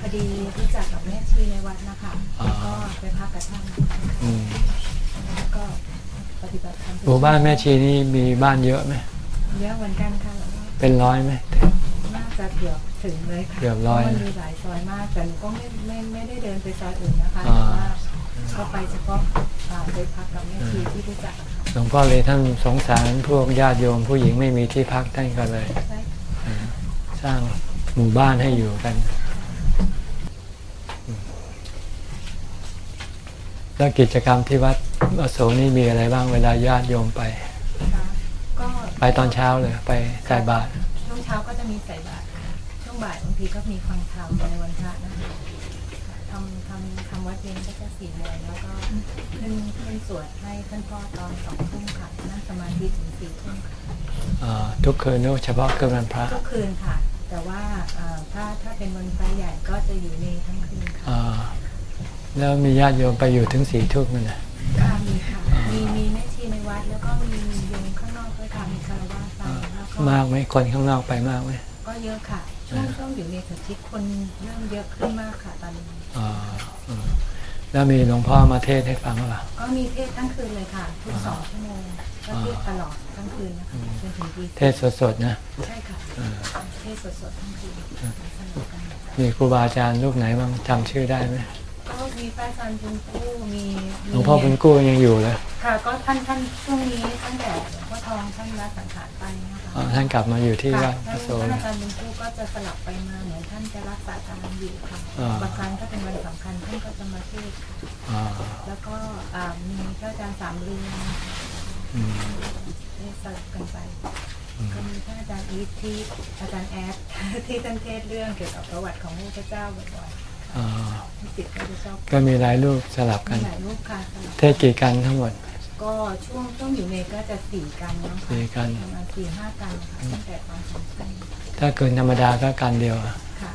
พอดีรู้จักกับแม่ชีในวัดนะคะอ่าแล้วก็ไปพักกับท่านอืมแล้วก็ปฏิบัติธรรมหมู่บ้านแม่ชีนี่มีบ้านเยอะไหมเยอะเหมือนกันค่ะแล้วก็เป็นร้อยไหมน่าจะเกือบถึงเลยค่ะเกือบร้อยพาะมันมีหลายซอยมากแต่หนูก็ไม่ไม่ไม่ได้เดินไปซอยอื่นนะคะอ่าแต่ว่าก็ไปเฉพาะอ่าไปพักกับแม่ชีที่รู้จักค่ะ หลวงพ่อเลยท่านสงสารพวกญาติโยมผู้หญิงไม่มีที่พักท่านก็เลย สร้างหมู่บ้านให้อยู่กัน แล้วกิจกรรมที่วัดอโศนี่มีอะไรบ้างเวลาญาติโยมไป ไปตอนเช้าเลยไปใส่บาตรช่วงเช้าก็จะมีใส่บาตรช่วงบ่ายบางทีก็มีฟังธรรมในวันพระนะคะำทำวัดเย็นก็จะสี่โมงแล้วก็ขึ้นขึ้นสวดให้ท่านพ่อตอนสองทุ่มค่ะนั่งสมาธิถึงสี่ทุ่มค่ะอ่าทุกคืนนึกเฉพาะคืนวันพระทุกคืนค่ะ แต่ว่าเอ่อถ้าถ้าเป็นวันพระใหญ่ก็จะอยู่ในทั้งคืนค่ะอ่าแล้วมีญาติโยมไปอยู่ถึงสี่ทุ่มนั่นนะค่ะมีค่ะมีมีแม่ชีในวัดแล้วก็มีโยมข้างนอกด้วยค่ะมีคารวะไปแล้วก็มากไหมคนข้างนอกไปมากไหมก็เยอะค่ะช่วงช่วงอยู่ในสถิตคนเริ่มเยอะขึ้นมากค่ะตอนนี้อ่าอืม แล้วมีหลวงพ่อมาเทศน์ให้ฟังหรือเปล่าก็มีเทศทั้งคืนเลยค่ะทุกสองชั่วโมงก็เทศตลอดทั้งคืนนะคะจนถึงตีเทศสดๆนะใช่ค่ะอ่าเทศสดๆทั้งคืนสนุกกันมีครูบาอาจารย์รูปไหนบ้างจำชื่อได้ไหมก็มีป้าจันบุญกู้มีมีหลวงพ่อบุญกู้ยังอยู่เลยค่ะ ก็ท่านท่านช่วงนี้ตั้งแต่หลวงพ่อทองท่านละสังขารไปนะคะอ๋อ ท่านกลับมาอยู่ที่ค่ะวัดพท่าระนโสท่านนอาจารย์บุญกู้ก็จะสลับไปมาเหมือนท่านจะรักษาการอยู่ค่ะอ่าบางครั้งก็เป็นวันสำคัญท่านก็จะมาเทศน์ค่ะอ่าแล้วก็อ่ามีพระอาจารย์สามเรือนอืมเทศสลับกันไปก็มีท่านอาจารย์อีทที่อาจารย์แอดที่ท่านเทศเรื่องเกี่ยวกับประวัติของพระพุทธเจ้าบ่อยอ่าๆที่ติดก็จะชอบก็มีหลายรูปสลับกัมีนหลายรูปค่ะสลับเทศกี่กันทั้งหมด ก็ช่วงช่วงอยู่ในก็จะสี่กันเนาะสี่กันประมาณสี่ห้ากันค่ะตั้งแต่ตอนสองทุ่มถ้าเกินธรรมดาก็กันเดียวอะค่ะ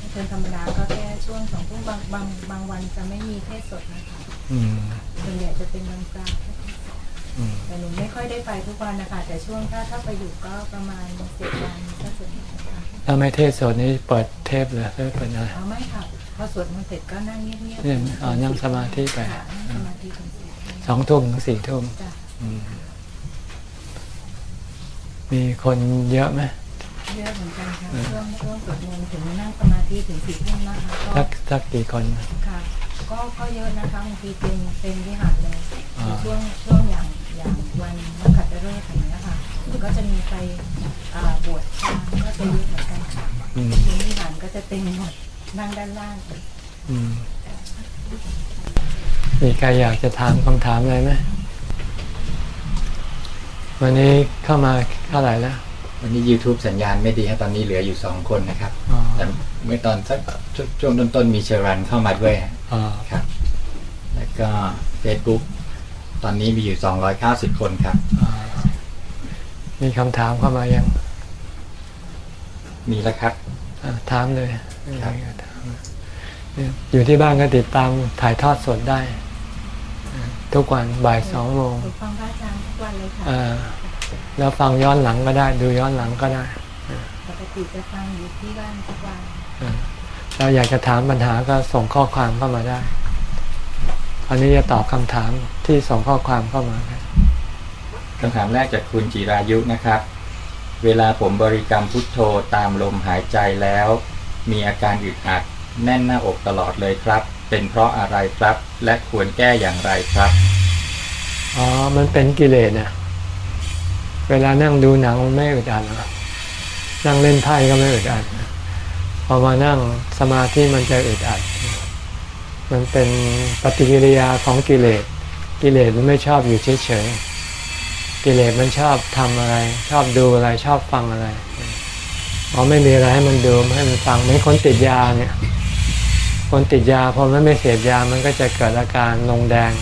ถ้าเป็นธรรมดาก็แค่ช่วงสองทุ่มบางบางบางวันจะไม่มีเทศสดนะคะอืมส่วนใหญ่จะเป็นวันกลางแค่เทศสดอืมแต่หนูไม่ค่อยได้ไปทุกวันนะคะ แต่ช่วงถ้าถ้าไปอยู่ก็ประมาณเจ็ดวันก็ส่วนใหญ่ค่ะถ้าไม่เทศสดนี้เปิดเทปเลยหรือเปิดอะไรอ๋อไม่ค่ะพอสวดมนต์เสร็จก็นั่งเงียบๆเนี่ยอ๋อนั่งสมาธิไป ค่ะนั่งสมาธิถึง สี่ทุ่มสองทุ่มถึงสี่ทุ่มจ้ะอืมมีคนเยอะไหมเยอะเหมือนกันค่ะช่วงช่วงสวดมนต์ถึงนั่งสมาธิถึงสี่ทุ่มนะคะก็สักสักกี่คนค่ะก็ก็เยอะนะคะบางทีเต็มเต็มวิหารเลยอ่าช่วงช่วงอย่างอย่างวันนักขัตฤกษ์อย่างเงี้ยค่ะก็จะมีไปอ่าบวชพระก็จะเยอะเหมือนกันค่ะอืมทีวิหารก็จะเต็มหมดนั่งด้านล่างอืม มีใครอยากจะถามคำถามอะไรไหมวันนี้เข้ามาเท่าไหร่แล้ว วันนี้ YouTube สัญญาณไม่ดีครับตอนนี้เหลืออยู่สองคนนะครับอ๋อแต่เมื่อตอนสักชวงช่วงต้นๆมีเชอรันเข้ามาด้วยฮะอ๋อครับ แล้วก็ Facebook ตอนนี้มีอยู่ 290 คนครับอ๋อมีคำถามเข้ามายัง มีแล้วครับอะถามเลยครับถามอยู่ที่บ้านก็ติดตามถ่ายทอดสดได้ ทุกวันบ่ายสองโมงหนูฟังพระอาจารย์ทุกวันเลยค่ะอ่าแล้วฟังย้อนหลังก็ได้ ดูย้อนหลังก็ได้ปกติจะฟังอยู่ที่บ้านทุกวันอ่าเราอยากจะถามปัญหาก็ส่งข้อความเข้ามาได้อันนี้จะตอบคำถามที่ส่งข้อความเข้ามาครับคำถามแรกจากคุณจิรายุนะครับ เวลาผมบริกรรมพุทโธตามลมหายใจแล้ว มีอาการอึดอัดแน่นหน้าอกตลอดเลยครับ เป็นเพราะอะไรครับ และควรแก้อย่างไรครับ อ๋อ มันเป็นกิเลสนะเวลานั่งดูหนังมันไม่อึดอัดหรอนั่งเล่นไพ่ก็ไม่อึดอัดพอมานั่งสมาธิมันจะอึดอัด มันเป็นปฏิกิริยาของกิเลส กิเลสมันไม่ชอบอยู่เฉยๆ กิเลสมันชอบทำอะไร ชอบดูอะไรชอบฟังอะไรพอไม่มีอะไรให้มันดูให้มันฟังเหมือนคนติดยาเนี่ย คนติดยาพอมันไม่เสพยามันก็จะเกิดอาการลงแดง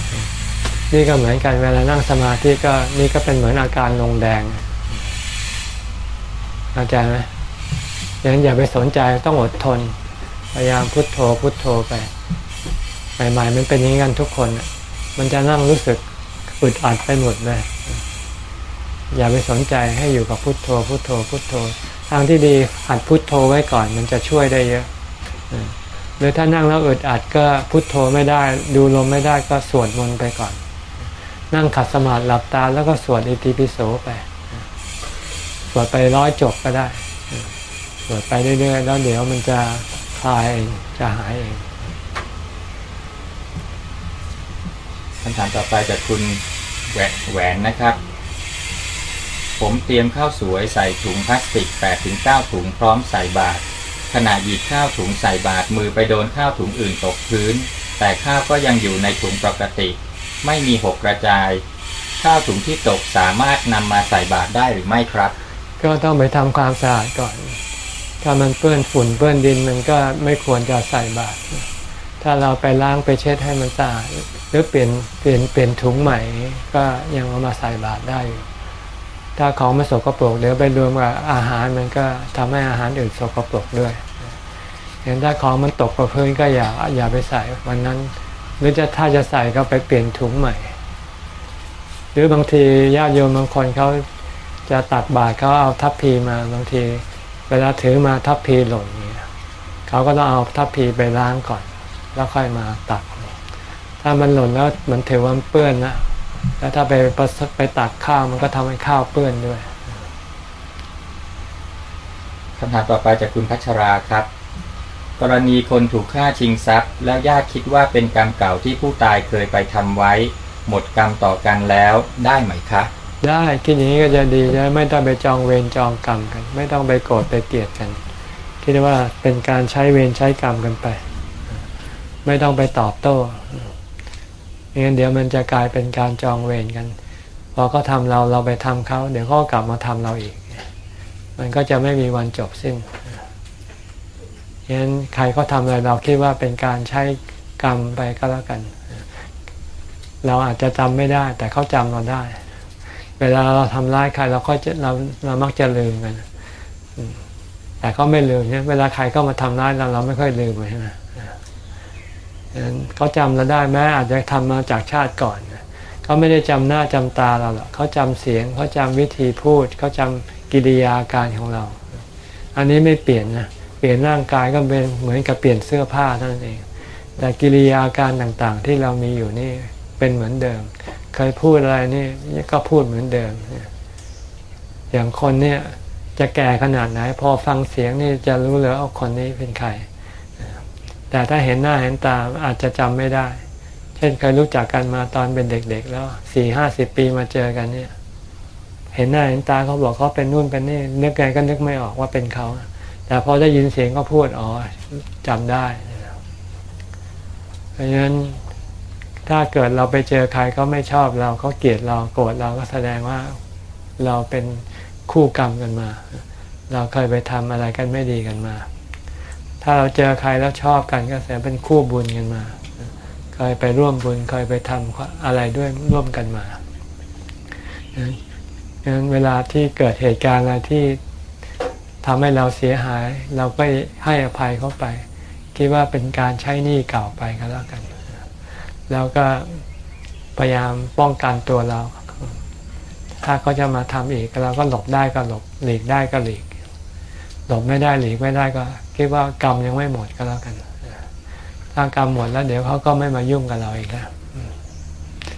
นี่ก็เหมือนกันเวลานั่งสมาธิก็นี่ก็เป็นเหมือนอาการลงแดงเข้าใจไหมดังนั้นอย่าไปสนใจต้องอดทน พยายามพุทโธพุทโธไปใหม่ๆมันเป็นอย่างนี้กันทุกคน มันจะนั่งรู้สึกอึดอัดไปหมดเลยอย่าไปสนใจให้อยู่กับพุทโธพุทโธพุทโธ ทางที่ดีหัดพุทโธไว้ก่อน มันจะช่วยได้เยอะ รือถ้านั่งแล้วอึดอัดก็พุทโธไม่ได้ ดูลมไม่ได้ก็สวดมนต์ไปก่อน นั่งขัดสมาธิหลับตาแล้วก็สวดอิติปิโสไป สวดไปร้อยจบก็ได้ สวดไปเรื่อยๆแล้วเดี๋ยวมันจะคลายเองจะหายเองคำถามต่อไปจากคุณแหวแหวนนะครับ ผมเตรียมข้าวสวยใส่ถุงพลาสติก8-9ถุงพร้อมใส่บาตร ขณะหยิบข้าวถุงใส่บาตรมือไปโดนข้าวถุงอื่นตกพื้น แต่ข้าวก็ยังอยู่ในถุงปกติ ไม่มีหกกระจาย ข้าวถุงที่ตกสามารถนำมาใส่บาตรได้หรือไม่ครับ ก็ต้องไปทำความสะอาดก่อน ถ้ามันเปื้อนฝุ่นเปื้อนดินมันก็ไม่ควรจะใส่บาตรถ้าเราไปล้างไปเช็ดให้มันสะอาดหรือเปลี่ยนเปลี่ยนเปลี่ยนถุงใหม่ก็ยังเอามาใส่บาตรได้อยู่ถ้าของมันสกปรกเดี๋ยวไปรวมกับอาหารมันก็ทำให้อาหารอื่นสกปรกด้วย เห็นถ้าของมันตกกับพื้นก็อย่าอย่าไปใส่วันนั้น หรือจะถ้าจะใส่ก็ไปเปลี่ยนถุงใหม่ หรือบางทีญาติโยมบางคนเขาจะตักบาตรเขาเอาทัพพีมาบางที เวลาถือมาทัพพีหล่นเนี่ยเขาก็ต้องเอาทัพพีไปล้างก่อน แล้วค่อยมาตัก ถ้ามันหล่นแล้วมันถือว่ามันเปื้อนนะแล้วถ้าไปปไปตักข้าวมันก็ทำให้ข้าวเปื้อนด้วยคำถามต่อไปจากคุณพัชราครับ กรณีคนถูกฆ่าชิงทรัพย์ แล้วญาติคิดว่าเป็นกรรมเก่าที่ผู้ตายเคยไปทำไว้ หมดกรรมต่อกันแล้วได้ไหมคะ ได้คิดอย่างนี้ก็จะดีจะไม่ต้องไปจองเวรจองกรรมกัน ไม่ต้องไปโกรธไปเกลียดกัน คิดว่าเป็นการใช้เวรใช้กรรมกันไป ไม่ต้องไปตอบโต้ไม่งั้นเดี๋ยวมันจะกลายเป็นการจองเวรกันพอเขาทำเราเราไปทำเขาเดี๋ยวเขาก็กลับมาทำเราอีก มันก็จะไม่มีวันจบสิ้น ฉะนั้นใครเขาทำอะไรเราคิดว่าเป็นการใช้กรรมไปก็แล้วกัน เราอาจจะจำไม่ได้ แต่เขาจำเราได้ เวลาเราทำร้ายใครเราก็จะเราเรามักจะลืมกันแต่เขาไม่ลืมเนี่ยเวลาใครเข้ามาทำร้ายเราเราไม่ค่อยลืมเลยใช่ไหมเขาจำเราได้แม้อาจจะทำมาจากชาติก่อนเขาไม่ได้จำหน้าจำตาเราหรอกเขาจำเสียงเขาจำวิธีพูดเขาจำกิริยาการของเรา อันนี้ไม่เปลี่ยนนะ ปลี่ยนร่างกายก็เป็นเหมือนกับเปลี่ยนเสื้อผ้าเท่านั้นเอง แต่กิริยาการต่างๆที่เรามีอยู่นี่เป็นเหมือนเดิม เคยพูดอะไรนี่ก็พูดเหมือนเดิม อย่างคนเนี่ยจะแก่ขนาดไหน พอฟังเสียงนี่จะรู้เลยว่าคนนี้เป็นใคร แต่ถ้าเห็นหน้าเห็นตาอาจจะจำไม่ได้ เช่นเคยรู้จักกันมาตอนเป็นเด็ก ๆ แล้วสี่ห้าสิบปีมาเจอกันเนี่ย เห็นหน้าเห็นตาเขาบอกเขาเป็นนู่นเป็นนี่นึกไงก็นึกไม่ออกว่าเป็นเขา แต่พอได้ยินเสียงเขาพูดอ๋อจำได้ เพราะฉะนั้นถ้าเกิดเราไปเจอใครเขาไม่ชอบเราเขาเกลียดเราโกรธเราก็แสดงว่าเราเป็นคู่กรรมกันมา เราเคยไปทำอะไรกันไม่ดีกันมา ถ้าเราเจอใครแล้วชอบกันก็แสดงเป็นคู่บุญกันมา เคยไปร่วมบุญเคยไปทำอะไรด้วยร่วมกันมาดังนั้นเวลาที่เกิดเหตุการณ์อะไรที่ ทำให้เราเสียหาย เราก็ให้อภัยเขาไป คิดว่าเป็นการใช้หนี้เก่าไปก็แล้วกัน แล้วก็พยายามป้องกันตัวเรา ถ้าเขาจะมาทำอีกเราก็หลบได้ก็หลบหลีกได้ก็หลีก หลบไม่ได้หลีกไม่ได้ก็ คิดว่ากรรมยังไม่หมดก็แล้วกันถ้ากรรมหมดแล้วเดี๋ยวเขาก็ไม่มายุ่งกับเราอีกแล้ว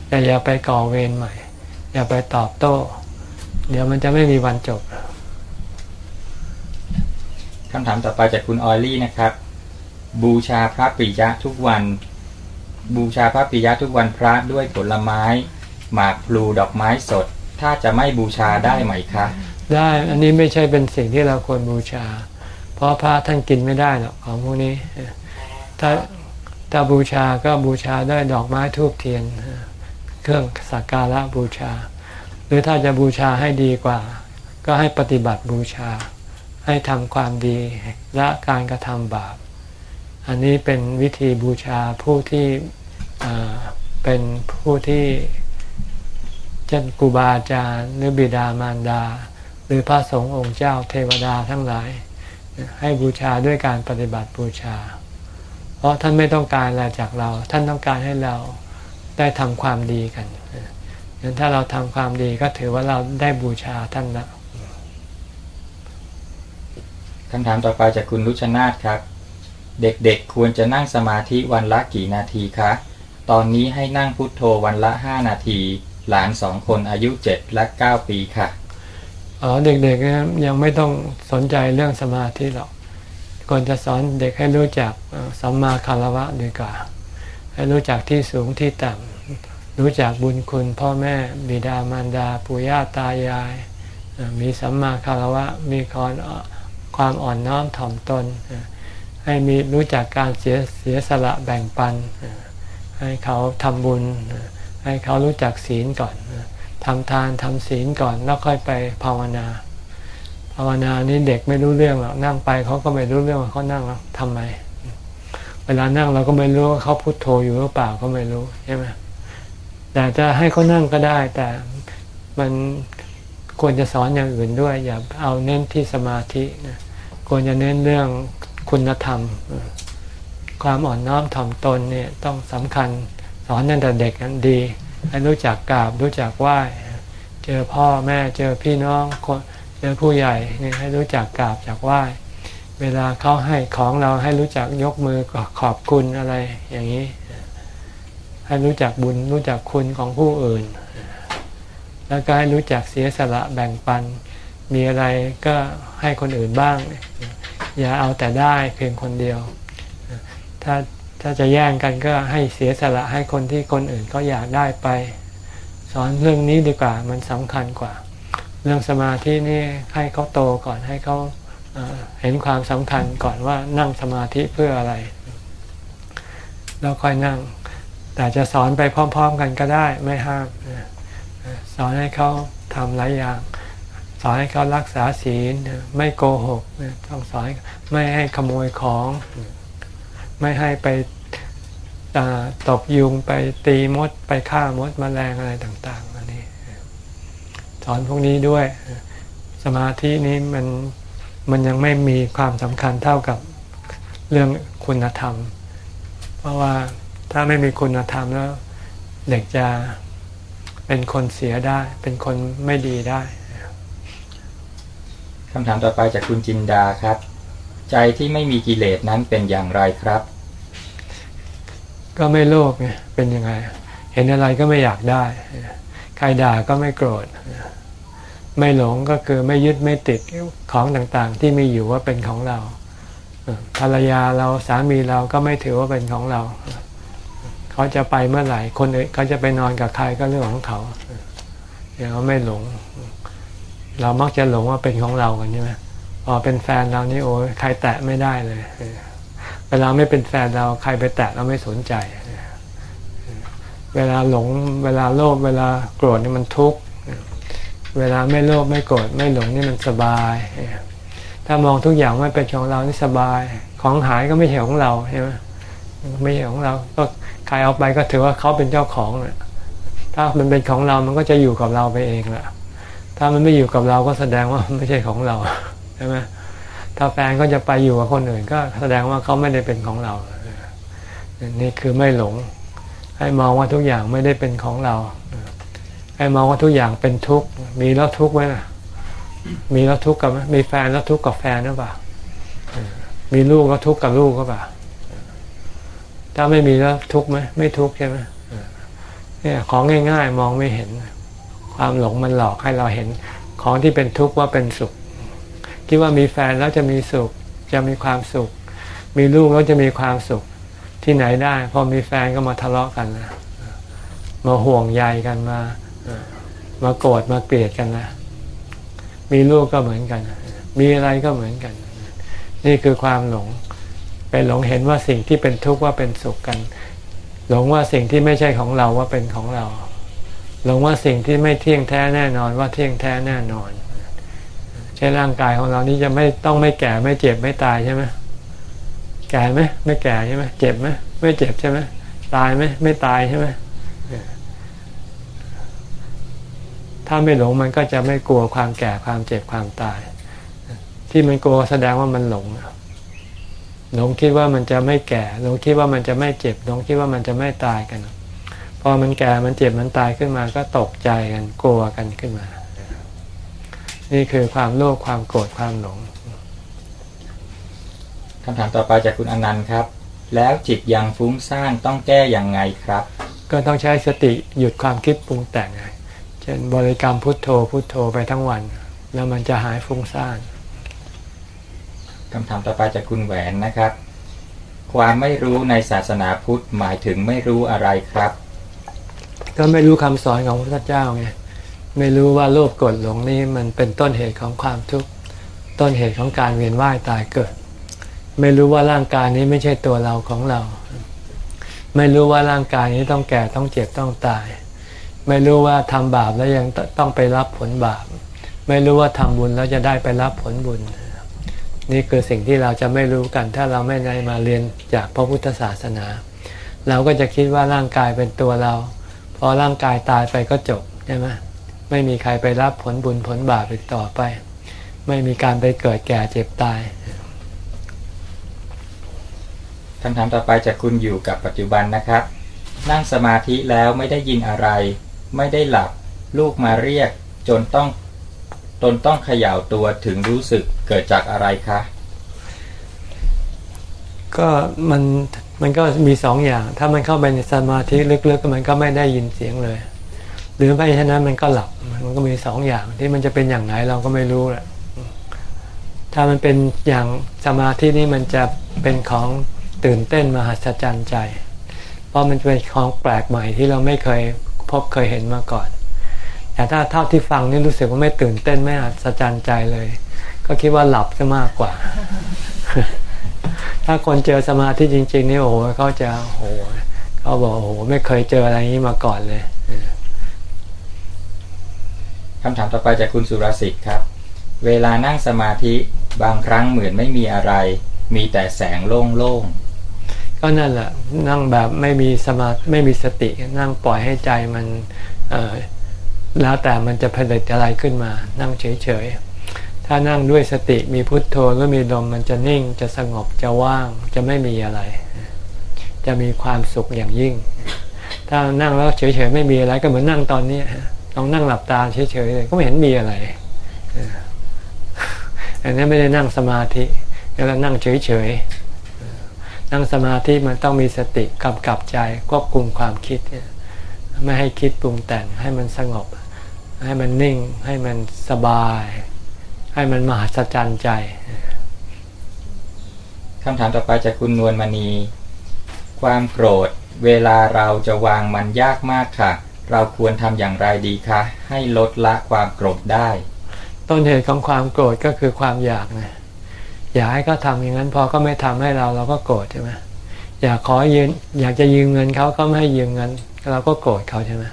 อย่าอย่าไปก่อเวรใหม่ อย่าไปตอบโต้ เดี๋ยวมันจะไม่มีวันจบ คำถามต่อไปจากคุณออยลี่นะครับ บูชาพระปิยะทุกวัน บูชาพระปิยะทุกวันพระด้วยผลไม้ หมากพลูดอกไม้สด ถ้าจะไม่บูชาได้ไหมคะ ได้อันนี้ไม่ใช่เป็นสิ่งที่เราควรบูชา เพราะพระท่านกินไม่ได้หรอกของพวกนี้ ถ้าถ้าบูชาก็บูชาด้วยดอกไม้ทูบเทียน เครื่องสักการะบูชา หรือถ้าจะบูชาให้ดีกว่า ก็ให้ปฏิบัติบูชา ให้ทำความดีละการกระทำบาป อันนี้เป็นวิธีบูชาผู้ที่เป็นผู้ที่เช่นครูบาอาจารย์หรือบิดามารดา หรือพระสงฆ์องค์เจ้าเทวดาทั้งหลาย ให้บูชาด้วยการปฏิบัติบูชา เพราะท่านไม่ต้องการอะไรจากเรา ท่านต้องการให้เราได้ทำความดีกันงั้นถ้าเราทำความดีก็ถือว่าเราได้บูชาท่านแล้ว คำถามต่อไปจากคุณรุชนาธครับ เด็กๆควรจะนั่งสมาธิวันละกี่นาทีคะ ตอนนี้ให้นั่งพุทโธวันละ 5 นาที หลานสองคนอายุ 7 และ 9 ปีค่ะอ๋อเด็กๆนะยังไม่ต้องสนใจเรื่องสมาธิหรอกควรจะสอนเด็กให้รู้จักสัมมาคารวะดีกว่า ให้รู้จักที่สูงที่ต่ำรู้จักบุญคุณพ่อแม่บิดามารดา ปู่ย่าตายาย มีสัมมาคารวะมีความ ความอ่อนน้อมถ่อมตน ให้มีรู้จักการเสียเสียสละแบ่งปัน ให้เขาทำบุญ ให้เขารู้จักศีลก่อนทำทานทำศีลก่อนแล้วค่อยไปภาวนา ภาวนานี้เด็กไม่รู้เรื่องหรอกนั่งไปเขาก็ไม่รู้เรื่องว่าเขานั่งแล้วทำไม เวลานั่งเราก็ไม่รู้ว่าเขาพุโทโธอยู่หรือเปล่าก็ไม่รู้ใช่ไหมแต่จะให้เขานั่งก็ได้ แต่มันควรจะสอนอย่างอื่นด้วย อย่าเอาเน้นที่สมาธินะ ควรจะเน้นเรื่องคุณธรรม ความอ่อนน้อมถ่อมตนเนี่ยต้องสำคัญสอนตั้งแต่เด็กนั้นดี ให้รู้จักกราบรู้จักไหว้เจอพ่อแม่เจอพี่น้องเจอผู้ใหญ่เนี่ยให้รู้จักกราบจากไหว้เวลาเขาให้ของเราให้รู้จักยกมือขอบคุณอะไรอย่างนี้ ให้รู้จักบุญรู้จักคุณของผู้อื่น แล้วก็ให้รู้จักเสียสละแบ่งปัน มีอะไรก็ให้คนอื่นบ้าง อย่าเอาแต่ได้เพียงคนเดียว ถ้าถ้าจะแย่งกันก็ให้เสียสละให้คนที่คนอื่นก็อยากได้ไป สอนเรื่องนี้ดีกว่ามันสำคัญกว่า เรื่องสมาธินี่ให้เขาโตก่อนให้เขาเอ่อเห็นความสำคัญก่อนว่านั่งสมาธิเพื่ออะไร แล้วค่อยนั่ง แต่จะสอนไปพร้อม ๆ กันก็ได้ไม่ห้ามสอนให้เขาทำหลายอย่าง อนให้เขารักษาศีลไม่โกหกต้องสอนไม่ให้ขโมยของ ไม่ให้ไปตบยุงไปตีมด ไปฆ่ามดแมลงอะไรต่าง ๆอันนี้สอนพวกนี้ด้วย สมาธินี้มันมันยังไม่มีความสำคัญเท่ากับเรื่องคุณธรรม เพราะว่าถ้าไม่มีคุณธรรมแล้ว เด็กจะเป็นคนเสียได้ เป็นคนไม่ดีได้ คำถามต่อไปจากคุณจินดาครับ ใจที่ไม่มีกิเลสนั้นเป็นอย่างไรครับ ก็ไม่โลภไงเป็นยังไง เห็นอะไรก็ไม่อยากได้ ใครด่าก็ไม่โกรธ ไม่หลงก็คือไม่ยึดไม่ติดของต่างๆ ที่มีอยู่ว่าเป็นของเราภรรยาเราสามีเราก็ไม่ถือว่าเป็นของเรา เขาจะไปเมื่อไหร่คนเขาจะไปนอนกับใครก็เรื่องของเขาเดี๋ยวเขาไม่หลง เรามักจะหลงว่าเป็นของเรากันใช่ไหมพอเป็นแฟนเรานี่โอ้ยใครแตะไม่ได้เลย เวลาไม่เป็นแฟนเราใครไปแตะเราไม่สนใจ เวลาหลงเวลาโลภเวลาโกรธนี่มันทุกข์ เวลาไม่โลภไม่โกรธไม่หลงนี่มันสบาย ถ้ามองทุกอย่างว่าเป็นของเรานี่สบาย ของหายก็ไม่ใช่ของเราใช่ไหมไม่ใช่ของเรา ก็ใครเอาไปก็ถือว่าเขาเป็นเจ้าของ ถ้ามันเป็นของเรามันก็จะอยู่กับเราไปเองแหละ ถ้ามันไม่อยู่กับเราก็แสดงว่าไม่ใช่ของเราใช่ไหมถ้าแฟนก็จะไปอยู่กับคนอื่น ก็แสดงว่าเขาไม่ได้เป็นของเรา นี่คือไม่หลง ให้มองว่าทุกอย่างไม่ได้เป็นของเรา ให้มองว่าทุกอย่างเป็นทุกข์ มีแล้วทุกข์ไหมล่ะมีแล้วทุกข์กับ มีแฟนแล้วทุกข์กับแฟนหรือเปล่า มีลูกแล้วทุกข์กับลูกก็เปล่า ถ้าไม่มีแล้วทุกข์ไหมไม่ทุกข์ใช่ไหมเนี่ยของง่าย ๆ มองไม่เห็น ความหลงมันหลอกให้เราเห็นของที่เป็นทุกข์ว่าเป็นสุข คิดว่ามีแฟนแล้วจะมีสุข จะมีความสุข มีลูกแล้วจะมีความสุขที่ไหนได้ พอมีแฟนก็มาทะเลาะกันนะมาห่วงใยกันมา มาโกรธมาเกลียดกันนะมีลูกก็เหมือนกัน มีอะไรก็เหมือนกัน นี่คือความหลงไปหลงเห็นว่าสิ่งที่เป็นทุกข์ว่าเป็นสุขกัน หลงว่าสิ่งที่ไม่ใช่ของเราว่าเป็นของเรา หลงว่าสิ่งที่ไม่เที่ยงแท้แน่นอนว่าเที่ยงแท้แน่นอน ใช่ร่างกายของเรานี้จะไม่ต้องไม่แก่ไม่เจ็บไม่ตายใช่ไหมแก่ไหมไม่แก่ใช่ไหมเจ็บไหมไม่เจ็บใช่ไหมตายไหมไม่ตายใช่ไหมถ้าไม่หลงมันก็จะไม่กลัวความแก่ความเจ็บความตาย ที่มันกลัวแสดงว่ามันหลงหลงคิดว่ามันจะไม่แก่หลงคิดว่ามันจะไม่เจ็บหลงคิดว่ามันจะไม่ตายกัน อมันแก่มันเจ็บมันตายขึ้นมาก็ตกใจกันกลัวกันขึ้นมา นี่คือความโลภความโกรธความหลงคำถามต่อไปจากคุณอนันต์ครับ แล้วจิตยังฟุ้งซ่านต้องแก้อย่างไงครับ ก็ต้องใช้สติหยุดความคิดปรุงแต่งไงเช่นบริกรรมพุทโธพุทโธไปทั้งวัน แล้วมันจะหายฟุ้งซ่านคำถามต่อไปจากคุณแหวนนะครับ ความไม่รู้ในศาสนาพุทธหมายถึงไม่รู้อะไรครับ ก็ไม่รู้คำสอนของพระพุทธเจ้าไงไม่รู้ว่าโลภกรธหลงนี่มันเป็นต้นเหตุของความทุกข์ต้นเหตุของการเวียนว่ายตายเกิด ไม่รู้ว่าร่างกายนี้ไม่ใช่ตัวเราของเรา ไม่รู้ว่าร่างกายนี้ต้องแก่ต้องเจ็บต้องตาย ไม่รู้ว่าทำบาปแล้วยังต้องไปรับผลบาป ไม่รู้ว่าทำบุญแล้วจะได้ไปรับผลบุญ นี่คือสิ่งที่เราจะไม่รู้กัน ถ้าเราไม่ได้มาเรียนจากพระพุทธศาสนา เราก็จะคิดว่าร่างกายเป็นตัวเรา พอร่างกายตายไปก็จบใช่ไหมไม่มีใครไปรับผลบุญผลบาปอีกต่อไป ไม่มีการไปเกิดแก่เจ็บตายคำถามต่อไปจากคุณอยู่กับปัจจุบันนะครับ นั่งสมาธิแล้วไม่ได้ยินอะไร ไม่ได้หลับ ลูกมาเรียก จนต้องตนต้องเขย่าตัวถึงรู้สึกเกิดจากอะไรคะ ก็มัน มันก็มีสองอย่าง ถ้ามันเข้าไปในสมาธิลึกๆมันก็ไม่ได้ยินเสียงเลย หรือไม่ฉะนั้นมันก็หลับ มันก็มีสองอย่างที่มันจะเป็นอย่างไหนเราก็ไม่รู้แหละ ถ้ามันเป็นอย่างสมาธินี่มันจะเป็นของตื่นเต้นมหัศจรรย์ใจ เพราะมันเป็นของแปลกใหม่ที่เราไม่เคยพบเคยเห็นมาก่อน แต่ถ้าเท่าที่ฟังนี่รู้สึกว่าไม่ตื่นเต้นไม่อัศจรรย์ใจเลย ก็คิดว่าหลับซะมากกว่า ถ้าคนเจอสมาธิจริง ๆ นี่โอ้โหเขาจะโอ้โหเขาบอกโอ้โหไม่เคยเจออะไรนี้มาก่อนเลยคำถามต่อไปจากคุณสุรสิทธิ์ครับ เวลานั่งสมาธิบางครั้งเหมือนไม่มีอะไร มีแต่แสงโล่งก็นั่นแหละนั่งแบบไม่มีสมาธิไม่มีสตินั่งปล่อยให้ใจมันเอ่อแล้วแต่มันจะผลิตอะไรขึ้นมา นั่งเฉยๆ ถ้านั่งด้วยสติมีพุทโธแล้วมีลมมันจะนิ่งจะสงบจะว่างจะไม่มีอะไร จะมีความสุขอย่างยิ่ง ถ้านั่งแล้วเฉยๆไม่มีอะไรก็เหมือนนั่งตอนนี้ลองนั่งหลับตาเฉยๆเลยก็ไม่เห็นมีอะไรอันนี้ไม่ได้นั่งสมาธิแล้วนั่งเฉยๆนั่งสมาธิมันต้องมีสติกำกับใจควบคุมความคิดไม่ให้คิดปรุงแต่งให้มันสงบ ให้มันนิ่งให้มันสบาย ให้มันมหัศจรรย์ใจคำถามต่อไปจากคุณนวลมณี ความโกรธ เวลาเราจะวางมันยากมากค่ะ เราควรทำอย่างไรดีคะ ให้ลดละความโกรธได้ ต้นเหตุของความโกรธก็คือความอยากไงอยากให้เขาทำอย่างนั้นพอก็ไม่ทำให้เราเราก็โกรธใช่ไหมอยากขอยืมอยากจะยืมเงินเขาก็ไม่ให้ยืมเงินเราก็โกรธเขาใช่ไหม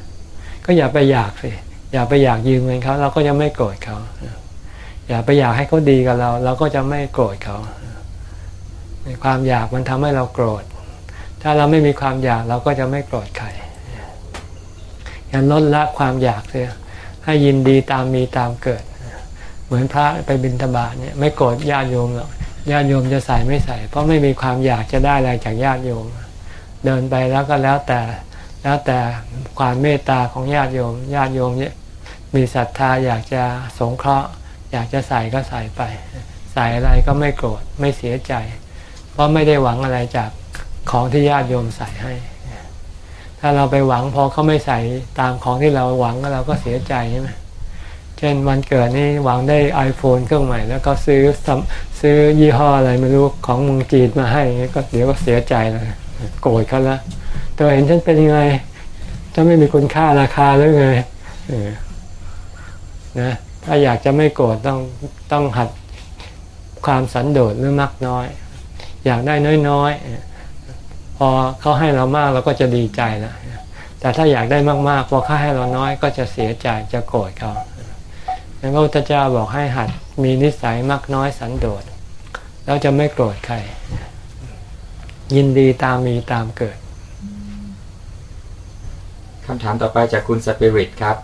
ก็อย่าไปอยากสิอย่าไปอยากยืมเงินเขาเราก็จะไม่โกรธเขา อย่าไปอยากให้เขาดีกับเรา เราก็จะไม่โกรธเขาความอยากมันทำให้เราโกรธ ถ้าเราไม่มีความอยากเราก็จะไม่โกรธใครอย่าลดละความอยากเสียให้ยินดีตามมีตามเกิด เหมือนพระไปบิณฑบาตเนี่ยไม่โกรธญาติโยมหรอกญาติโยมจะใส่ไม่ใส่ เพราะไม่มีความอยากจะได้อะไรจากญาติโยม เดินไปแล้วก็แล้วแต่แล้วแต่ความเมตตาของญาติโยม ญาติโยมเนี่ยมีศรัทธาอยากจะสงเคราะห์ อยากจะใส่ก็ใส่ไป ใส่อะไรก็ไม่โกรธไม่เสียใจ เพราะไม่ได้หวังอะไรจากของที่ญาติโยมใส่ให้ ถ้าเราไปหวังพอเขาไม่ใส่ตามของที่เราหวังเราก็เสียใจใช่ไหมเช่นวันเกิดนี่หวังได้ iPhone เครื่องใหม่ แล้วก็ซื้อซื้อยี่ห้ออะไรไม่รู้ของมืองจีนมาให้ก็เดี๋ยวก็เสียใจเลยโกรธเขาละเธอเห็นฉันเป็นยังไงจะไม่มีคุณค่าราคาหรือไงเออนะ ถ้าอยากจะไม่โกรธต้องต้องหัดความสันโดษหรือมักน้อย อยากได้น้อยๆพอเขาให้เรามากเราก็จะดีใจแล้วแต่ถ้าอยากได้มากๆพอเขาให้เราน้อยก็จะเสียใจจะโกรธเขาดังนั้นพระพุทธเจ้าบอกให้หัดมีนิสัยมากน้อยสันโดษแล้วจะไม่โกรธใคร ยินดีตามมีตามเกิดคำถามต่อไปจากคุณสปิริตครับ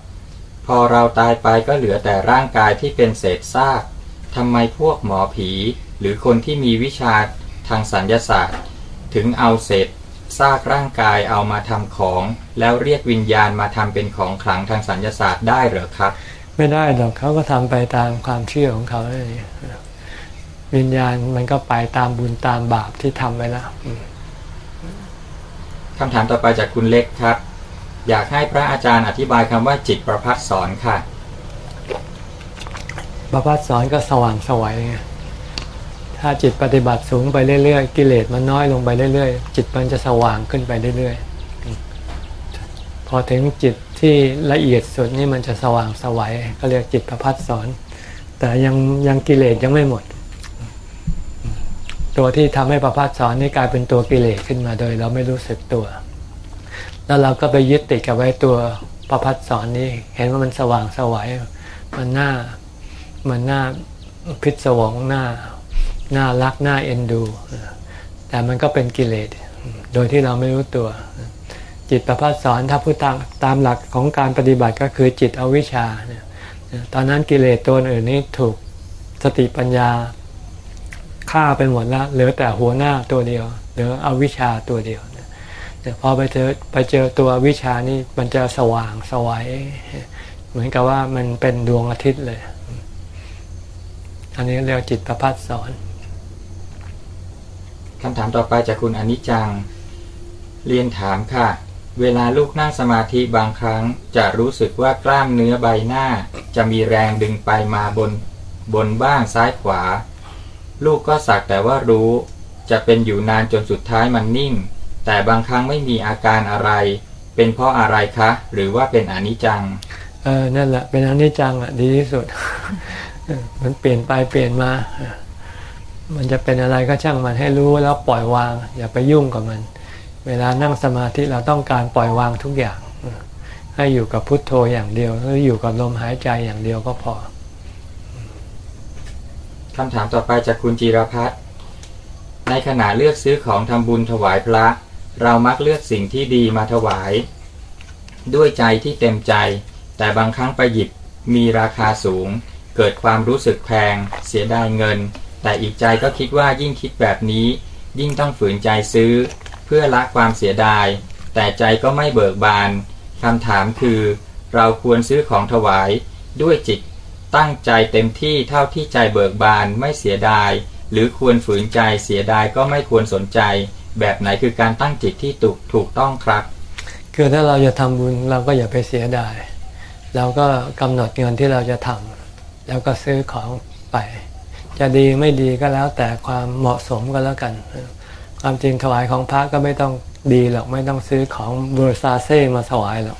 พอเราตายไปก็เหลือแต่ร่างกายที่เป็นเศษซากทำไมพวกหมอผี หรือคนที่มีวิชาทางสัญญาศาสตร์ ถึงเอาเศษซากร่างกายเอามาทำของ แล้วเรียกวิญญาณมาทำเป็นของขลังทางสัญญาศาสตร์ได้เหรอครับ ไม่ได้หรอกเขาก็ทำไปตามความเชื่อของเขาเลยวิญญาณมันก็ไปตามบุญตามบาปที่ทำไว้แล้วอืมคำถามต่อไปจากคุณเล็กครับ อยากให้พระอาจารย์อธิบายคำว่าจิตประพัดสอนค่ะ ประพัดสอนก็สว่างสวัยไงถ้าจิตปฏิบัติสูงไปเรื่อยๆ กิเลสมันน้อยลงไปเรื่อยๆ จิตมันจะสว่างขึ้นไปเรื่อยๆ พอถึงจิตที่ละเอียดสุดนี่มันจะสว่างสวัยก็เรียกจิตประพัดสอน แต่ยังยังกิเลสยังไม่หมด ตัวที่ทำให้ประพัดสอนนี่กลายเป็นตัวกิเลสขึ้นมาโดย เราไม่รู้สึกตัว แล้วเราก็ไปยึดติดกับไว้ตัวประพัดสอนนี้เห็นว่ามันสว่างสวัยมันน่ามันน่าพิศวงหน่าน่ารักน่าเอ็นดู แต่มันก็เป็นกิเลสโดยที่เราไม่รู้ตัว จิตประพัดสอนถ้าพูดตามตามหลักของการปฏิบัติก็คือจิตอวิชชาเนี่ยตอนนั้นกิเลสตัวอื่นนี้ถูกสติปัญญาฆ่าไปหมดแล้วเหลือแต่หัวหน้าตัวเดียวเหลืออวิชชาตัวเดียว แต่พอไปเจอไปเจอตัววิชานี่มันจะสว่างสวัยเหมือนกับว่ามันเป็นดวงอาทิตย์เลย อันนี้เรียกจิตประพัดสอนคำถามต่อไปจากคุณอนิจจัง เรียนถามค่ะ เวลาลูกนั่งสมาธิบางครั้ง จะรู้สึกว่ากล้ามเนื้อใบหน้า จะมีแรงดึงไปมาบนบนบ้างซ้ายขวา ลูกก็สักแต่ว่ารู้ จะเป็นอยู่นานจนสุดท้ายมันนิ่ง แต่บางครั้งไม่มีอาการอะไร เป็นเพราะอะไรคะ หรือว่าเป็นอนิจจัง เออนั่นแหละ เป็นอนิจจังอะดีที่สุดเออมันเปลี่ยนไปเปลี่ยนมาเออมันจะเป็นอะไรก็ช่างมันให้รู้แล้วปล่อยวาง อย่าไปยุ่งกับมัน เวลานั่งสมาธิเราต้องการปล่อยวางทุกอย่างเออให้อยู่กับพุทโธอย่างเดียวหรืออยู่กับลมหายใจอย่างเดียวก็พอคำถามต่อไปจากคุณจีรพัฒน์ในขณะเลือกซื้อของทำบุญถวายพระ เรามักเลือกสิ่งที่ดีมาถวาย ด้วยใจที่เต็มใจ แต่บางครั้งไปหยิบมีราคาสูง เกิดความรู้สึกแพง เสียดายเงิน แต่อีกใจก็คิดว่ายิ่งคิดแบบนี้ ยิ่งต้องฝืนใจซื้อ เพื่อละความเสียดาย แต่ใจก็ไม่เบิกบานคำถามคือ เราควรซื้อของถวาย ด้วยจิตตั้งใจเต็มที่เท่าที่ใจเบิกบานไม่เสียดาย หรือควรฝืนใจเสียดายก็ไม่ควรสนใจ แบบไหนคือการตั้งจิตที่ถูกถูกต้องครับ คือถ้าเราจะทำบุญเราก็อย่าไปเสียดายเราก็กำหนดเงินที่เราจะทำแล้วก็ซื้อของไป จะดีไม่ดีก็แล้วแต่ความเหมาะสมก็แล้วกัน ความจริงถวายของพระก็ไม่ต้องดีหรอกไม่ต้องซื้อของเบอร์ซาเซ่มาถวายหรอก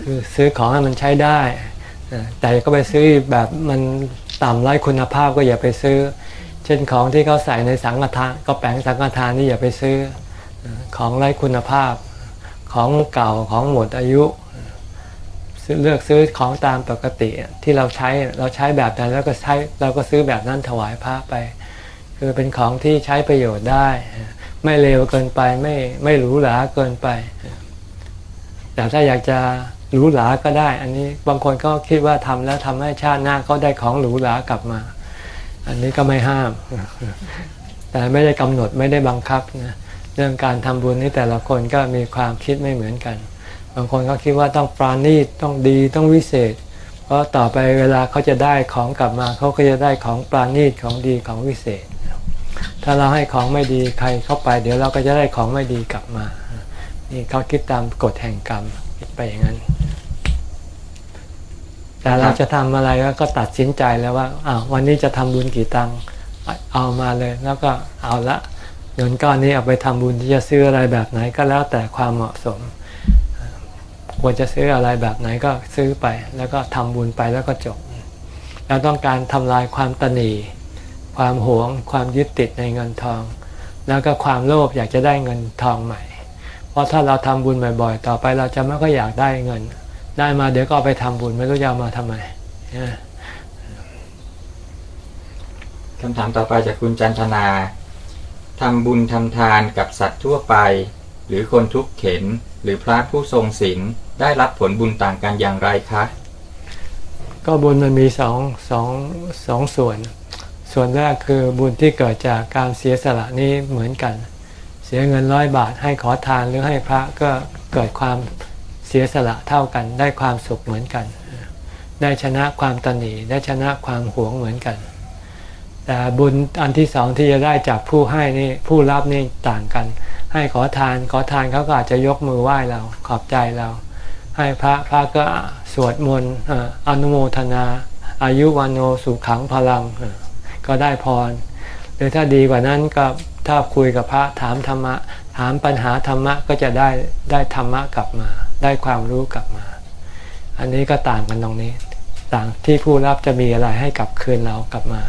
คือซื้อของให้มันใช้ได้ แต่ก็ไปซื้อแบบมันต่ำไร้คุณภาพก็อย่าไปซื้อ เช่นของที่เขาใส่ในสังฆทานก็แปลงสังฆทานนี่อย่าไปซื้อของไร้คุณภาพของเก่าของหมดอายุเลือกซื้อของตามปกติที่เราใช้เราใช้แบบนั้นแล้วก็ใช้เราก็ซื้อแบบนั้นถวายพระไป คือเป็นของที่ใช้ประโยชน์ได้ ไม่เร็วเกินไปไม่ไม่หรูหราเกินไป แต่ถ้าอยากจะหรูหราก็ได้ อันนี้บางคนก็คิดว่าทำแล้วทำให้ชาติหน้าเขาได้ของหรูหรากลับมา อันนี้ก็ไม่ห้าม แต่ไม่ได้กำหนดไม่ได้บังคับนะเรื่องการทำบุญนี่แต่ละคนก็มีความคิดไม่เหมือนกัน บางคนก็คิดว่าต้องปราณีตต้องดีต้องวิเศษ เพราะต่อไปเวลาเขาจะได้ของกลับมาเขาก็จะได้ของปราณีตของดีของวิเศษ ถ้าเราให้ของไม่ดีใครเข้าไป เดี๋ยวเราก็จะได้ของไม่ดีกลับมา นี่เขาคิดตามกฎแห่งกรรมคิดไปอย่างนั้น แต่เราจะทำอะไรก็ตัดสินใจแล้วว่าอ้าววันนี้จะทำบุญกี่ตังค์เอามาเลย แล้วก็เอาละเงินก้อนนี้เอาไปทำบุญที่จะซื้ออะไรแบบไหนก็แล้วแต่ความเหมาะสมควรจะซื้ออะไรแบบไหนก็ซื้อไป แล้วก็ทำบุญไปแล้วก็จบเราต้องการทำลายความตนีความหวง ความยึดติดในเงินทอง แล้วก็ความโลภอยากจะได้เงินทองใหม่ เพราะถ้าเราทำบุญบ่อยๆ ต่อไปเราจะไม่ก็อยากได้เงิน ได้มาเดี๋ยวก็เอาไปทำบุญไม่รู้จะเอามาทำไมคำถามต่อไปจากคุณจันทนาทำบุญทำทานกับสัตว์ทั่วไป หรือคนทุกข์เข็นหรือพระผู้ทรงศีลได้รับผลบุญต่างกันอย่างไรคะ ก็บุญมันมีสองสองสองส่วน ส่วนแรกคือบุญที่เกิดจากการเสียสละนี้เหมือนกัน เสียเงินร้อยบาทให้ขอทานหรือให้พระก็เกิดความ เสียสละเท่ากัน ได้ความสุขเหมือนกัน ได้ชนะความตนีได้ชนะความหวงเหมือนกัน แต่บุญอันที่สองที่จะได้จากผู้ให้นี่ผู้รับนี่ต่างกัน ให้ขอทานขอทานเขาก็อาจจะยกมือไหว้เราขอบใจเรา ให้พระพระก็สวดมนต์อนุโมทนา อายุวันโนสุขังพลังก็ได้พร หรือถ้าดีกว่านั้นก็ถ้าคุยกับพระถามธรรมะ ถามปัญหาธรรมะก็จะได้ได้ธรรมะกลับมา ได้ความรู้กลับมา อันนี้ก็ต่างกันตรงนี้ ต่างที่ผู้รับจะมีอะไรให้กลับคืนเรากลับมา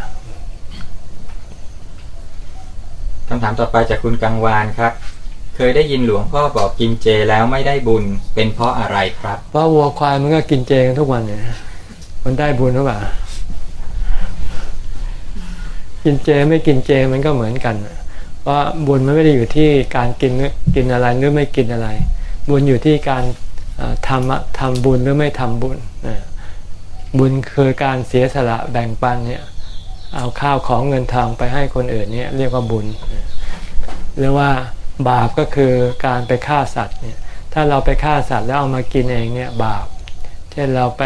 คำถามต่อไปจากคุณกังวานครับ เคยได้ยินหลวงพ่อบอกกินเจแล้วไม่ได้บุญ เป็นเพราะอะไรครับ เพราะวัวควายมันก็กินเจกันทุกวันเนี่ยมันได้บุญหรือเปล่ากินเจไม่กินเจมันก็เหมือนกันเพราะบุญมันไม่ได้อยู่ที่การกินกินอะไรหรือไม่กินอะไร บุญอยู่ที่การทำทำบุญหรือไม่ทำบุญ บุญคือการเสียสละแบ่งปันเนี่ยเอาข้าวของเงินทองไปให้คนอื่นเนี่ยเรียกว่าบุญ หรือว่าบาปก็คือการไปฆ่าสัตว์เนี่ยถ้าเราไปฆ่าสัตว์แล้วเอามากินเองเนี่ยบาปเช่นเราไป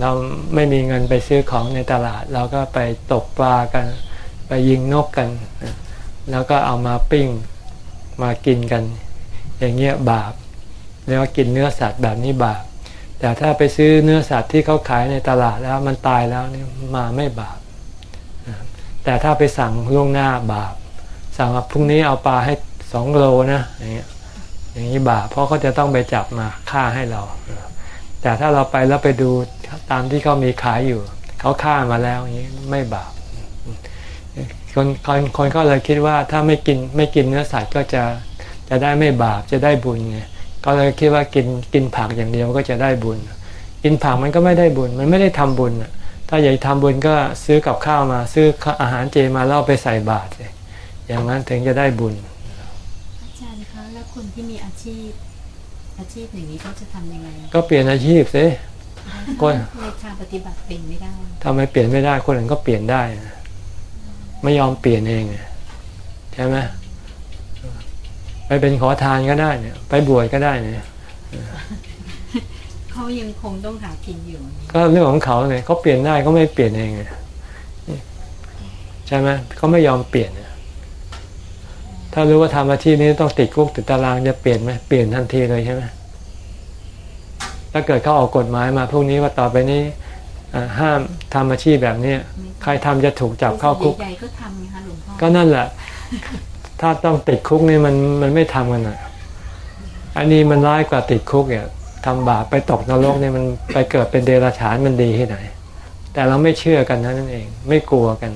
เราไม่มีเงินไปซื้อของในตลาด เราก็ไปตกปลากัน ไปยิงนกกัน แล้วก็เอามาปิ้งมากินกัน อย่างเงี้ยบาป เรียกว่ากินเนื้อสัตว์แบบนี้บาป แต่ถ้าไปซื้อเนื้อสัตว์ที่เขาขายในตลาดแล้วมันตายแล้วนี่มาไม่บาป แต่ถ้าไปสั่งล่วงหน้าบาป สั่งว่าพรุ่งนี้เอาปลาให้สองโลนะอย่างเงี้ยอย่างนี้บาปเพราะเขาจะต้องไปจับมาฆ่าให้เรา แต่ถ้าเราไปแล้วไปดูตามที่เขามีขายอยู่ เขาฆ่ามาแล้วอย่างนี้ไม่บาปคนคนคนก็เลยคิดว่าถ้าไม่กินไม่กินเนื้อสัตว์ก็จะจะได้ไม่บาปจะได้บุญไง ก็เลยคิดว่ากินกินผักอย่างเดียวก็จะได้บุญ กินผักมันก็ไม่ได้บุญ มันไม่ได้ทำบุญอะถ้าอยากทำบุญก็ซื้อกับข้าวมา ซื้ออาหารเจมาแล้วเอาไปใส่บาตรสิอย่างนั้นถึงจะได้บุญ อาจารย์คะแล้วคนที่มีอาชีพ อาชีพอย่างนี้เขาจะทำยังไง ก็เปลี่ยนอาชีพสิก็ในทางปฏิบัติเป็นไม่ได้ทำไมเปลี่ยนไม่ได้คนอื่นก็เปลี่ยนได้นะไม่ยอมเปลี่ยนเองอะใช่ไหมไป เป็นขอทานก็ได้เนี่ย ไปบวชก็ได้เนี่ยเขายังคงต้องหากินอยู่ ก็เรื่องของเขาเนี่ยเขาเปลี่ยนได้เขาไม่เปลี่ยนเองอะใช่ไหมเขาไม่ยอมเปลี่ยนอะถ้ารู้ว่าทำอาชีพนี้ต้องติดคุกติดตารางจะเปลี่ยนไหมเปลี่ยนทันทีเลยใช่ไหมถ้าเกิดเขาออกกฎหมายมาพวกนี้ว่าต่อไปนี้อ่าห้ามทำอาชีพแบบเนี้ยใครทำจะถูกจับเข้าคุกใหญ่ๆก็ทำไงคะหลวงพ่อก็นั่นแหละ ถ้าต้องติดคุกนี่มันมันไม่ทำกันอะอันนี้มันร้ายกว่าติดคุกเนี่ยทำบาปไปตกนรกเนี่ยมันไปเกิดเป็นเดรัจฉานมันดีที่ไหน แต่เราไม่เชื่อกันนั่นเอง ไม่กลัวกัน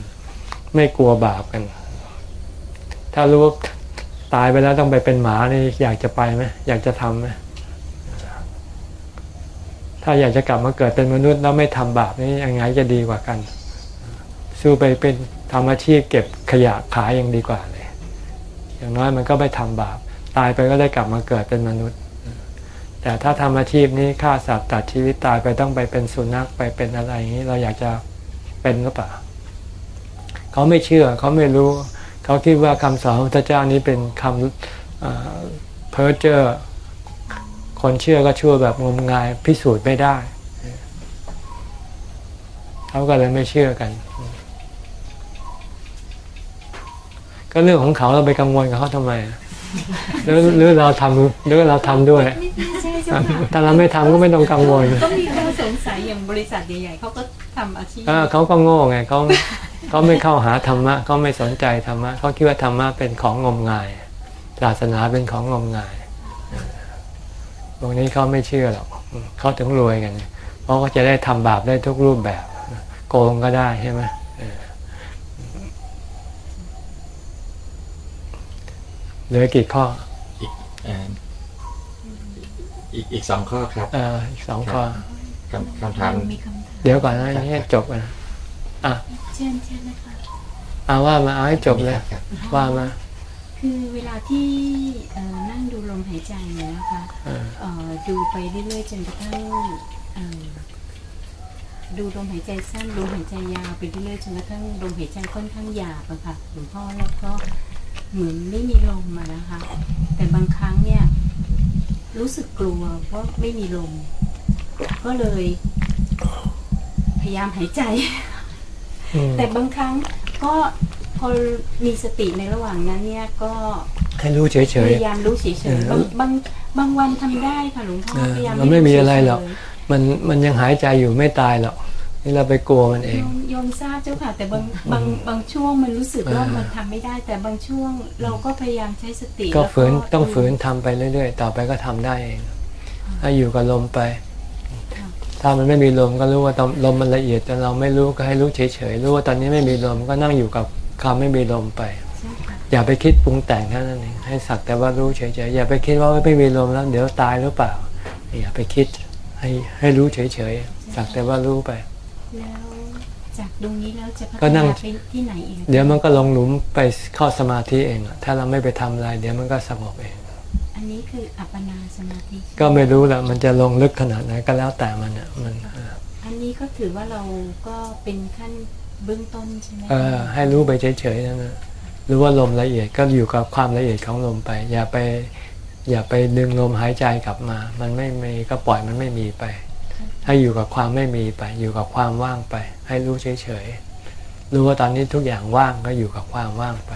ไม่กลัวบาปกัน ถ้ารู้ว่าตายไปแล้วต้องไปเป็นหมานี่อยากจะไปไหมอยากจะทำไหมถ้าอยากจะกลับมาเกิดเป็นมนุษย์แล้วไม่ทำบาปนี่ยังไงจะดีกว่ากัน สู้ไปเป็นทำอาชีพเก็บขยะขายยังดีกว่าเลย อย่างน้อยมันก็ไม่ทำบาป ตายไปก็ได้กลับมาเกิดเป็นมนุษย์ แต่ถ้าทำอาชีพนี้ฆ่าสัตว์ตัดชีวิตตายไปต้องไปเป็นสุนัขไปเป็นอะไรอย่างนี้เราอยากจะเป็นหรือเปล่าเขาไม่เชื่อเขาไม่รู้ เขาคิดว่าคำสอนของพระเจ้านี้เป็นคำเอ่อเพ้อเจ้อคนเชื่อก็ชั่วแบบงมงายพิสูจน์ไม่ได้ เขาก็เลยไม่เชื่อกัน ก็เรื่องของเขาเราไปกังวลกับเขาทำไมอะหรือหรือเราทำหรือเราทำด้วยใช่เจ้าค่ะถ้าเราไม่ทำก็ไม่ต้องกังวลก็มีข้อสงสัยอย่างบริษัทใหญ่ๆเขาก็ทำอาชีพเออเขาก็โง่ไงเขาเขาไม่เข้าหาธรรมะเขาไม่สนใจธรรมะเขาคิดว่าธรรมะเป็นของงมงายศาสนาเป็นของงมงายตรงนี้เขาไม่เชื่อหรอกเขาถึงรวยกันเพราะเขาจะได้ทำบาปได้ทุกรูปแบบ โกงก็ได้ใช่ไหม เออเหลือกี่ข้อ อีกเอ่ออีกอีกสองข้อครับเอออีกสองข้อคำคำถามมีคำถาม เดี๋ยวก่อนนะให้จบกันอะเชิญเชิญนะคะเอาว่ามาเอาให้จบเลยครับว่ามาคือเวลาที่เอ่อนั่งดูลมหายใจเนี่ยนะคะเออเอ่อดูไปเรื่อยๆจนกระทั่งเอ่อดูลมหายใจสั้นลมหายใจยาวไปเรื่อยๆจนกระทั่งลมหายใจค่อนข้างหยาบอะค่ะหลวงพ่อแล้วก็ เหมือนไม่มีลมมานะคะ แต่บางครั้งเนี่ย รู้สึกกลัวเพราะไม่มีลม ก็เลย พยายามหายใจอืมแต่บางครั้งก็พอมีสติในระหว่างนั้นเนี่ยก็ให้รู้เฉพยยายามรู้เฉยเออๆบางบางบางวันทำได้ค่ะหลวงพ่อเออพยายามมันไม่มีอะไรหรอกเฉยๆมันมันยังหายใจอยู่ไม่ตายหรอก นี่เราไปกลัวมันๆเอโยงมโยมทราบเจ้าค่ะ แต่บางบางบางช่วงมันรู้สึกว่าเออมันทำไม่ได้ แต่บางช่วงเราก็พยายามใช้สติ ก็แล้วฝืนต้องฝืนทำไปเรื่อย ๆ ต่อไปก็ทำได้เองให้อยู่กับลมไป ถ้ามันไม่มีลมก็รู้ว่าตอนลมมันละเอียดแต่เราไม่รู้ก็ให้รู้เฉยๆรู้ว่าตอนนี้ไม่มีลมก็นั่งอยู่กับความไม่มีลมไปใช่ค่ะอย่าไปคิดปรุงแต่งแค่นั้นเองให้สักแต่ว่ารู้เฉยๆอย่าไปคิดว่าไม่มีลมแล้ว เดี๋ยวตายหรือเปล่า อย่าไปคิดให้ให้รู้เฉยๆสักแต่ว่ารู้ไป แล้วจากตรงนี้แล้วจะพัฒก็นั่นางไปที่ไหนอีกอะเดี๋ยวมันก็ลงหลุมไปเข้าสมาธิเองอะถ้าเราไม่ไปทำอะไร เดี๋ยวมันก็สงบเอง อันนี้คืออัปปนาสมาธิ ก็ไม่รู้แหละมันจะลงลึกขนาดไหนก็แล้วแต่มันอะมันเอออันนี้ก็ถือว่าเราก็เป็นขั้นเบื้องต้นใช่ไหมคะเออให้รู้ไปเฉยๆนั่นนะรู้ว่าลมละเอียดก็อยู่กับความละเอียดของลมไป อย่าไป อย่าไปดึงลมหายใจกลับมา มันไม่มีก็ปล่อยมันไม่มีไป ให้อยู่กับความไม่มีไป อยู่กับความว่างไป ให้รู้เฉยๆรู้ว่าตอนนี้ทุกอย่างว่างก็อยู่กับความว่างไป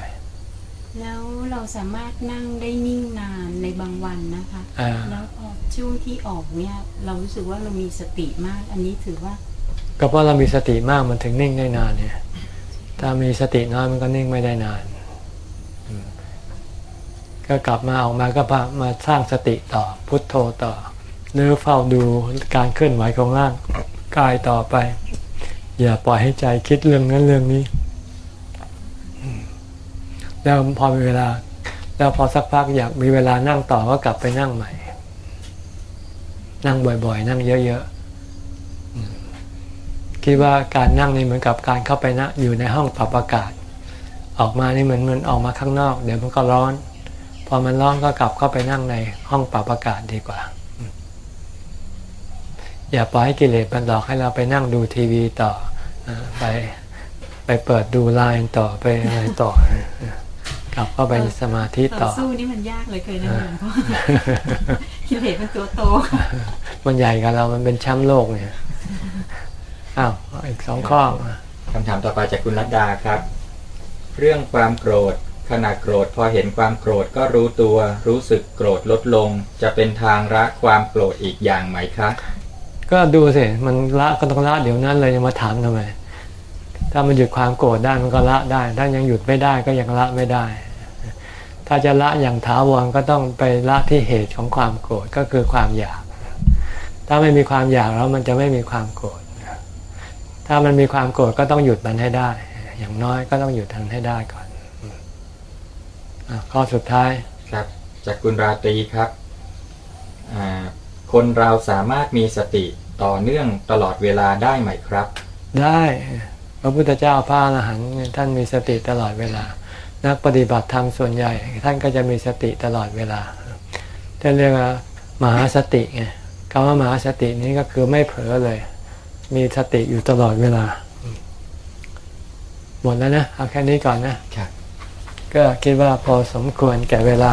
แล้วเราสามารถนั่งได้นิ่งนานในบางวันนะคะอ่าแล้วพอช่วงที่ออกเนี่ยเรารู้สึกว่าเรามีสติมาก อันนี้ถือว่า ก็เพราะเรามีสติมากมันถึงนิ่งได้นานเนี่ยถ้ามีสติน้อยมันก็นิ่งไม่ได้นานอืมก็กลับมาออกมาก็พามาสร้างสติต่อพุทโธต่อ หรือเฝ้าดูการเคลื่อนไหวของร่างกายต่อไป อย่าปล่อยให้ใจคิดเรื่องนั้นเรื่องนี้ แล้วพอมีเวลา แล้วพอสักพักอยากมีเวลานั่งต่อก็กลับไปนั่งใหม่ นั่งบ่อยๆ นั่งเยอะๆคิดว่าการนั่งนี่เหมือนกับการเข้าไปนะอยู่ในห้องปรับอากาศ ออกมานี่เหมือนมันออกมาข้างนอก เดี๋ยวมันก็ร้อน พอมันร้อนก็กลับเข้าไปนั่งในห้องปรับอากาศดีกว่า อืมอย่าปล่อยให้กิเลสมันหลอกให้เราไปนั่งดูทีวีต่ออาไปไปเปิดดูไลน์ต่อไปอะไรต่อกลับเข้าไปสมาธิต่ต่ออสู้นี่มันยากเลยเคยนะหลวงพ่อกิเลสมันตัวโต มันใหญ่กับเรา มันเป็นแชมป์โลกเนี่ยอ้าวอีกสองข้อมาคำถามต่อไปจากคุณรัตดาครับ เรื่องความโกรธขณะโกรธพอเห็นความโกรธก็รู้ตัว รู้สึกโกรธลดลง จะเป็นทางละความโกรธอีกอย่างไหมคะ ก็ดูสิมันละก็ต้องละเดี๋ยวนั้นเลยจะมาถามทำไมถ้ามันหยุดความโกรธได้มันก็ละได้ ถ้ายังหยุดไม่ได้ก็ยังละไม่ได้ ถ้าจะละอย่างถาวรก็ต้องไปละที่เหตุของความโกรธก็คือความอยาก ถ้าไม่มีความอยากแล้วมันจะไม่มีความโกรธถ้ามันมีความโกรธก็ต้องหยุดมันให้ได้ อย่างน้อยก็ต้องหยุดมันให้ได้ก่อนอข้อสุดท้ายครับ จากคุณราตรีครับคนเราสามารถมีสติ ต่อเนื่องตลอดเวลาได้ไหมครับ ได้พระพุทธเจ้าพระอรหันต์เนี่ยท่านมีสติตลอดเวลา นักปฏิบัติธรรมส่วนใหญ่ ท่านก็จะมีสติตลอดเวลาท่านเรียกว่ามหาสติไงคำว่ามหาสตินี้ก็คือไม่เผลอเลย มีสติอยู่ตลอดเวลาหมดแล้วนะเอาแค่นี้ก่อนนะครับก็คิดว่าพอสมควรแก่เวลา